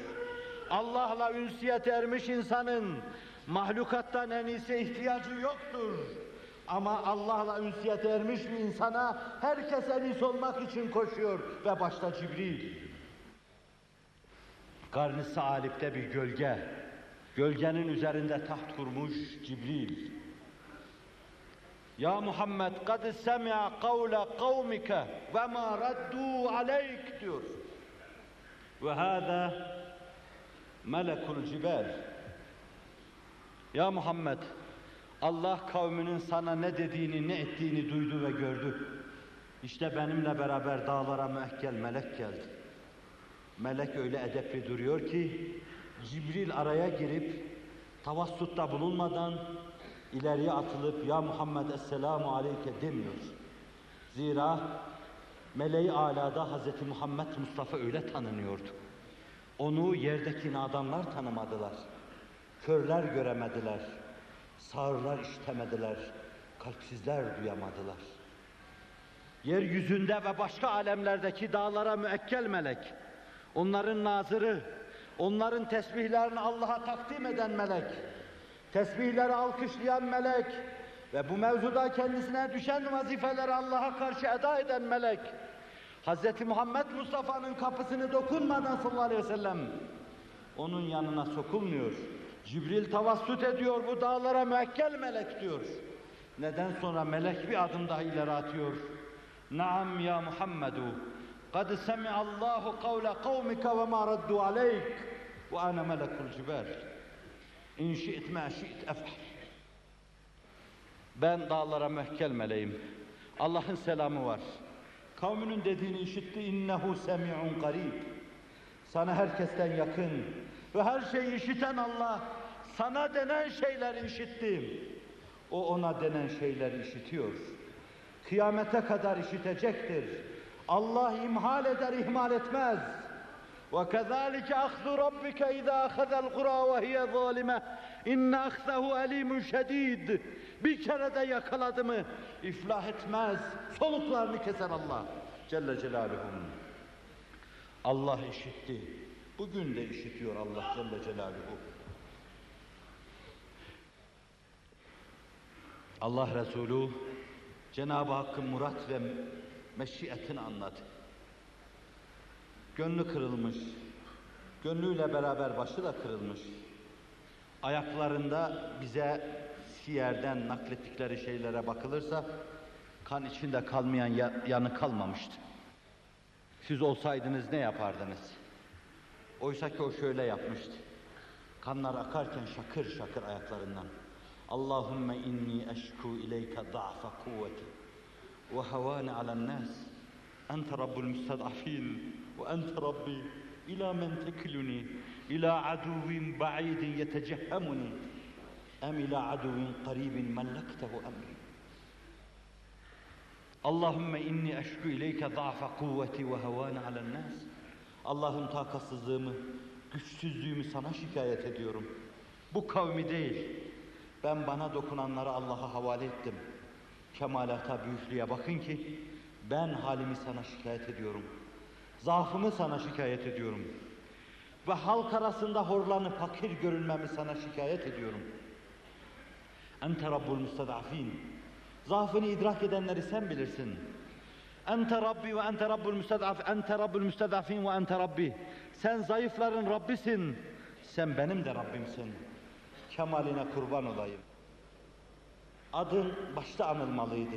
Allah'la ünsiyet ermiş insanın mahlukattan en iyisi ihtiyacı yoktur. Ama Allah'la ünsiyet ermiş bir insana herkes en iyisi olmak için koşuyor ve başta Cibril. Karnı Salip'te bir gölge. Gölgenin üzerinde taht kurmuş Cibril. Ya Muhammed kad semi'a kavle kavmike ve ma raddu aleyk diyor. Ve hâzâ melekul cibel. Ya Muhammed Allah kavminin sana ne dediğini ne ettiğini duydu ve gördü. İşte benimle beraber dağlara müekkel melek geldi. Melek öyle edepli duruyor ki Cibril araya girip tavassutta bulunmadan ileriye atılıp ya Muhammed Esselamu Aleyke demiyor. Zira meleği alada Hz. Muhammed Mustafa öyle tanınıyordu. Onu yerdeki adamlar tanımadılar. Körler göremediler. Sağırlar işitemediler. Kalpsizler duyamadılar. Yeryüzünde ve başka alemlerdeki dağlara müekkel melek, onların nazırı, onların tesbihlerini Allah'a takdim eden melek, tesbihleri alkışlayan melek ve bu mevzuda kendisine düşen vazifeleri Allah'a karşı eda eden melek, Hz. Muhammed Mustafa'nın kapısını dokunmadan sallallahu aleyhi ve sellem onun yanına sokulmuyor. Cibril tavassut ediyor bu dağlara müekkel melek diyor. Neden sonra melek bir adım daha ileri atıyor. Naam ya Muhammedu. Kad semi'allahu kavle kavmike ve ma raddu aleyk. Ve ana melekul cibel. İn şi't ma ef'al. Ben dağlara müekkel meleğim. Allah'ın selamı var. Kavminin dediğini işitti. İnnehu semi'un garib. Sana herkesten yakın ve her şeyi işiten Allah sana denen şeyleri işitti. O ona denen şeyleri işitiyor. Kıyamete kadar işitecektir. Allah imhal eder, ihmal etmez. وَكَذَٰلِكَ أَخْذُ رَبِّكَ اِذَا أَخَذَ الْقُرَى وَهِيَ ظَالِمَةٌ اِنَّ أَخْذَهُ أَلِيمٌ شَد۪يدٌ Bir kere de yakaladı mı iflah etmez. Soluklarını keser Allah Celle Celaluhu. Allah işitti. Bugün de işitiyor Allah Celle Celaluhu. Allah Resulü Cenab-ı Hakk'ın murat ve meşiyetini anladı. Gönlü kırılmış, gönlüyle beraber başı da kırılmış. Ayaklarında bize siyerden naklettikleri şeylere bakılırsa kan içinde kalmayan ya- yanı kalmamıştı. Siz olsaydınız ne yapardınız? Oysa ki o şöyle yapmıştı. Kanlar akarken şakır şakır ayaklarından. Allahümme inni eşku ileyke da'fa kuvveti ve havane alen nas. Ente rabbul müsted'afin ente rabbi ila men tekiluni ila aduvin ba'idin yetecehhemuni em ila aduvin qaribin mellektehu emri. Allahümme inni eşku ileyke za'fe kuvveti ve hevâne alen nas. Allah'ım takatsızlığımı, güçsüzlüğümü sana şikayet ediyorum. Bu kavmi değil. Ben bana dokunanları Allah'a havale ettim. Kemalata, büyüklüğe bakın ki ben halimi sana şikayet ediyorum. Zaafımı sana şikayet ediyorum. Ve halk arasında horlanıp fakir görünmemi sana şikayet ediyorum. Ente Rabbul Müstedafin. Zaafını idrak edenleri sen bilirsin. Ente Rabbi ve ente Rabbul Müstedaf, ente Rabbul Müstedafin ve ente Rabbi. Sen zayıfların Rabbisin. Sen benim de Rabbimsin. Kemaline kurban olayım. Adın başta anılmalıydı.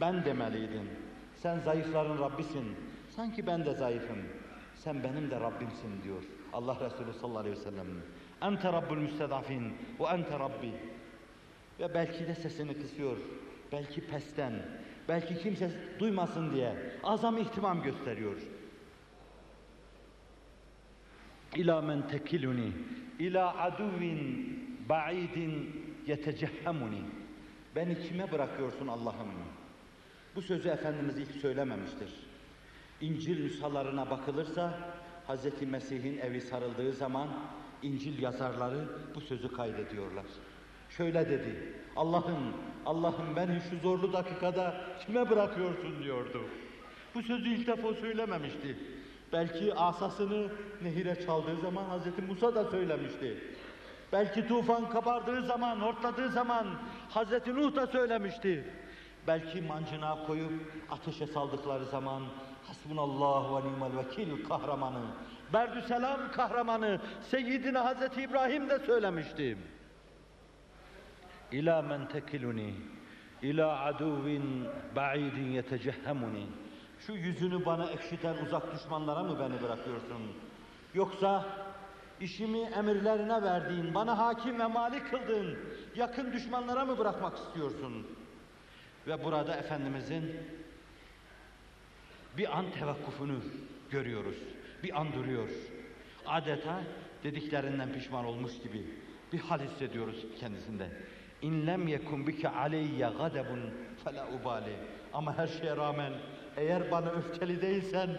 Ben demeliydin. Sen zayıfların Rabbisin. Sanki ben de zayıfım. Sen benim de Rabbimsin diyor. Allah Resulü sallallahu aleyhi ve sellem. Ente Rabbul Müstedafin ve ente Rabbi. Ve belki de sesini kısıyor. Belki pesten, belki kimse duymasın diye azam ihtimam gösteriyor. İlâ men tekiluni, ilâ aduvin ba'idin yetecehhemuni. Beni kime bırakıyorsun Allah'ım? Bu sözü Efendimiz ilk söylememiştir. İncil nüshalarına bakılırsa Hz. Mesih'in evi sarıldığı zaman İncil yazarları bu sözü kaydediyorlar. Şöyle dedi, Allah'ım, Allah'ım beni şu zorlu dakikada kime bırakıyorsun diyordu. Bu sözü ilk defa söylememişti. Belki asasını nehire çaldığı zaman Hazreti Musa da söylemişti. Belki tufan kabardığı zaman, hortladığı zaman Hazreti Nuh da söylemişti. Belki mancına koyup ateşe saldıkları zaman Hasbunallah ve ni'mel vekil kahramanı, Berdüselam kahramanı Seyyidina Hazreti İbrahim de söylemişti. İlâ men tekiluni, ilâ aduvin ba'idin yetecehhemuni. Şu yüzünü bana ekşiten uzak düşmanlara mı beni bırakıyorsun? Yoksa işimi emirlerine verdiğin, bana hakim ve malik kıldığın yakın düşmanlara mı bırakmak istiyorsun? Ve burada Efendimizin bir an tevakkufunu görüyoruz. Bir an duruyor. Adeta dediklerinden pişman olmuş gibi bir hal hissediyoruz kendisinde. İn lem yekun bike aleyye gadebun fela ubali. Ama her şeye rağmen eğer bana öfkeli değilsen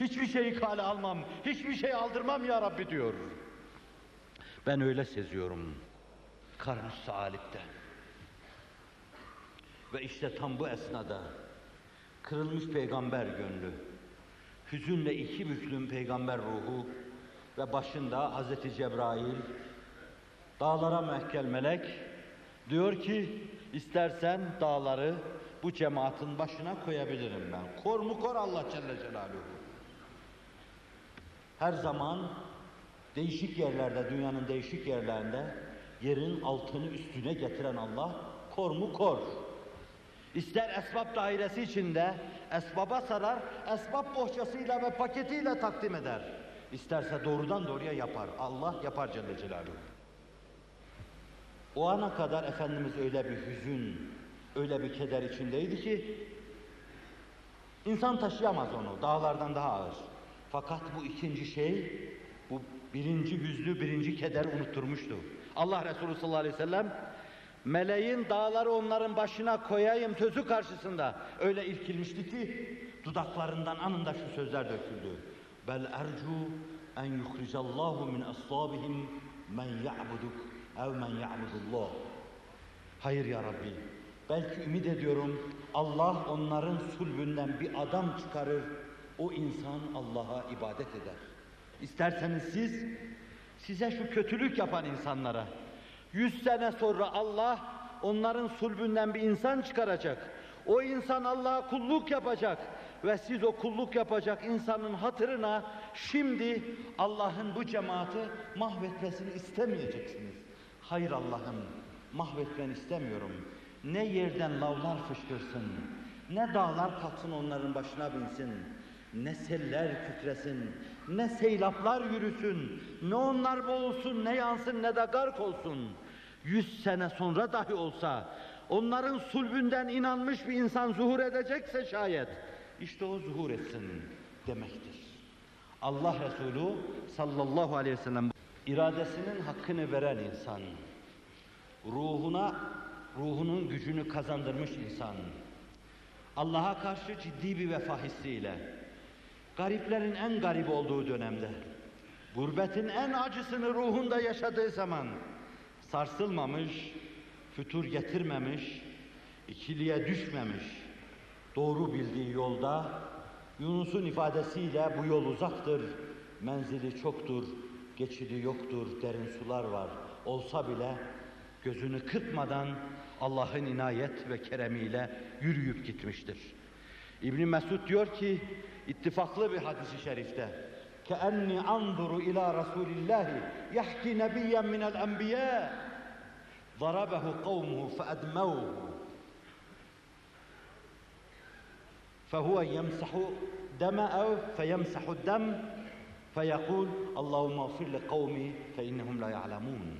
hiçbir şeyi kale almam, hiçbir şey aldırmam ya Rabbi diyor. Ben öyle seziyorum. Karnı salipte. Ve işte tam bu esnada kırılmış peygamber gönlü, hüzünle iki büklüm peygamber ruhu ve başında Hazreti Cebrail, dağlara mehkel melek diyor ki istersen dağları bu cemaatin başına koyabilirim ben. Kor mu kor Allah Celle Celaluhu. Her zaman değişik yerlerde, dünyanın değişik yerlerinde yerin altını üstüne getiren Allah kor mu kor. İster esbab dairesi içinde esbaba sarar, esbab bohçasıyla ve paketiyle takdim eder. İsterse doğrudan doğruya yapar. Allah yapar Celle Celaluhu. O ana kadar Efendimiz öyle bir hüzün, öyle bir keder içindeydi ki insan taşıyamaz onu, dağlardan daha ağır. Fakat bu ikinci şey, bu birinci hüznü, birinci keder unutturmuştu. Allah Resulü sallallahu aleyhi ve sellem meleğin dağları onların başına koyayım sözü karşısında öyle irkilmişti ki dudaklarından anında şu sözler döküldü. Bel ercu en yuhricallahu min ashabihim men ya'buduk ev men ya'budullah. Hayır ya Rabbi. Belki ümit ediyorum Allah onların sulbünden bir adam çıkarır. O insan Allah'a ibadet eder. İsterseniz siz size şu kötülük yapan insanlara yüz sene sonra Allah onların sulbünden bir insan çıkaracak. O insan Allah'a kulluk yapacak ve siz o kulluk yapacak insanın hatırına şimdi Allah'ın bu cemaati mahvetmesini istemeyeceksiniz. Hayır Allah'ım mahvetmeni istemiyorum. Ne yerden lavlar fışkırsın, ne dağlar kalksın onların başına binsin, ne seller kükresin, ne seylaplar yürüsün, ne onlar boğulsun, ne yansın, ne de gark olsun. Yüz sene sonra dahi olsa, onların sulbünden inanmış bir insan zuhur edecekse şayet, işte o zuhur etsin demektir. Allah Resulü sallallahu aleyhi ve sellem iradesinin hakkını veren insan, ruhuna, ruhunun gücünü kazandırmış insan, Allah'a karşı ciddi bir vefa hissiyle, gariplerin en garip olduğu dönemde, gurbetin en acısını ruhunda yaşadığı zaman, sarsılmamış, fütur getirmemiş, ikiliye düşmemiş, doğru bildiği yolda, Yunus'un ifadesiyle bu yol uzaktır, menzili çoktur, geçidi yoktur, derin sular var. Olsa bile gözünü kırpmadan Allah'ın inayet ve keremiyle yürüyüp gitmiştir. İbn Mesud diyor ki ittifaklı bir hadisi şerifte كأني أنظر إلى رسول الله يحكي نبيا من الأنبياء ضربه قومه فأدموه فهو يمسح دم أو فيمسح الدم فيقول اللهم اغفر لقومي فإنهم لا يعلمون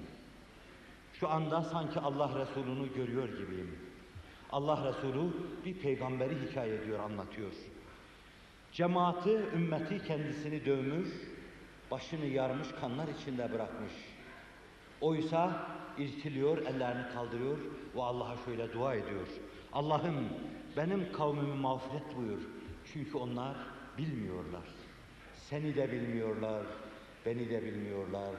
Şu anda sanki Allah Resulü'nü görüyor gibiyim. Allah Resulü bir peygamberi hikaye ediyor, anlatıyor. Cemaati, ümmeti kendisini dövmüş, başını yarmış, kanlar içinde bırakmış. Oysa irkiliyor, ellerini kaldırıyor ve Allah'a şöyle dua ediyor. Allah'ım benim kavmimi mağfiret buyur. Çünkü onlar bilmiyorlar. Seni de bilmiyorlar, beni de bilmiyorlar.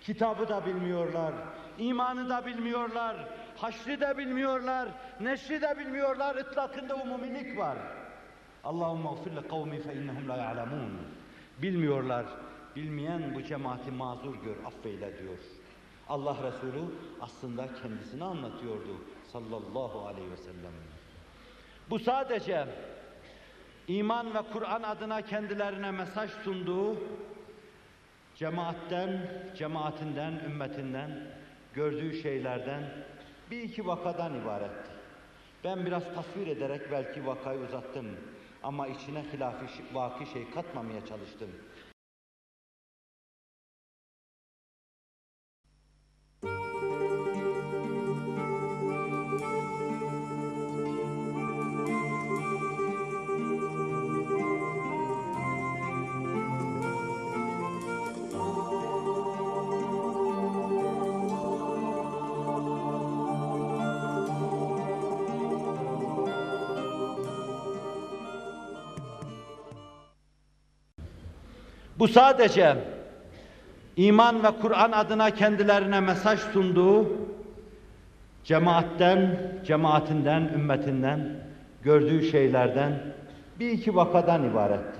Kitabı da bilmiyorlar, imanı da bilmiyorlar, haşrı da bilmiyorlar, neşri de bilmiyorlar, ıtlakında umumilik var. Allahümme gfir li kavmi fe innehum la ya'lemun. Bilmiyorlar. Bilmeyen bu cemaati mazur gör, affeyle diyor. Allah Resulü aslında kendisini anlatıyordu sallallahu aleyhi ve sellem. Bu sadece iman ve Kur'an adına kendilerine mesaj sunduğu cemaatten, cemaatinden, ümmetinden gördüğü şeylerden bir iki vakadan ibaretti. Ben biraz tasvir ederek belki vakayı uzattım ama içine hilafi vaki şey katmamaya çalıştım. Bu sadece iman ve Kur'an adına kendilerine mesaj sunduğu cemaatten, cemaatinden, ümmetinden gördüğü şeylerden bir iki vakadan ibaretti.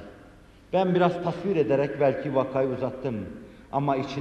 Ben biraz tasvir ederek belki vakayı uzattım ama içine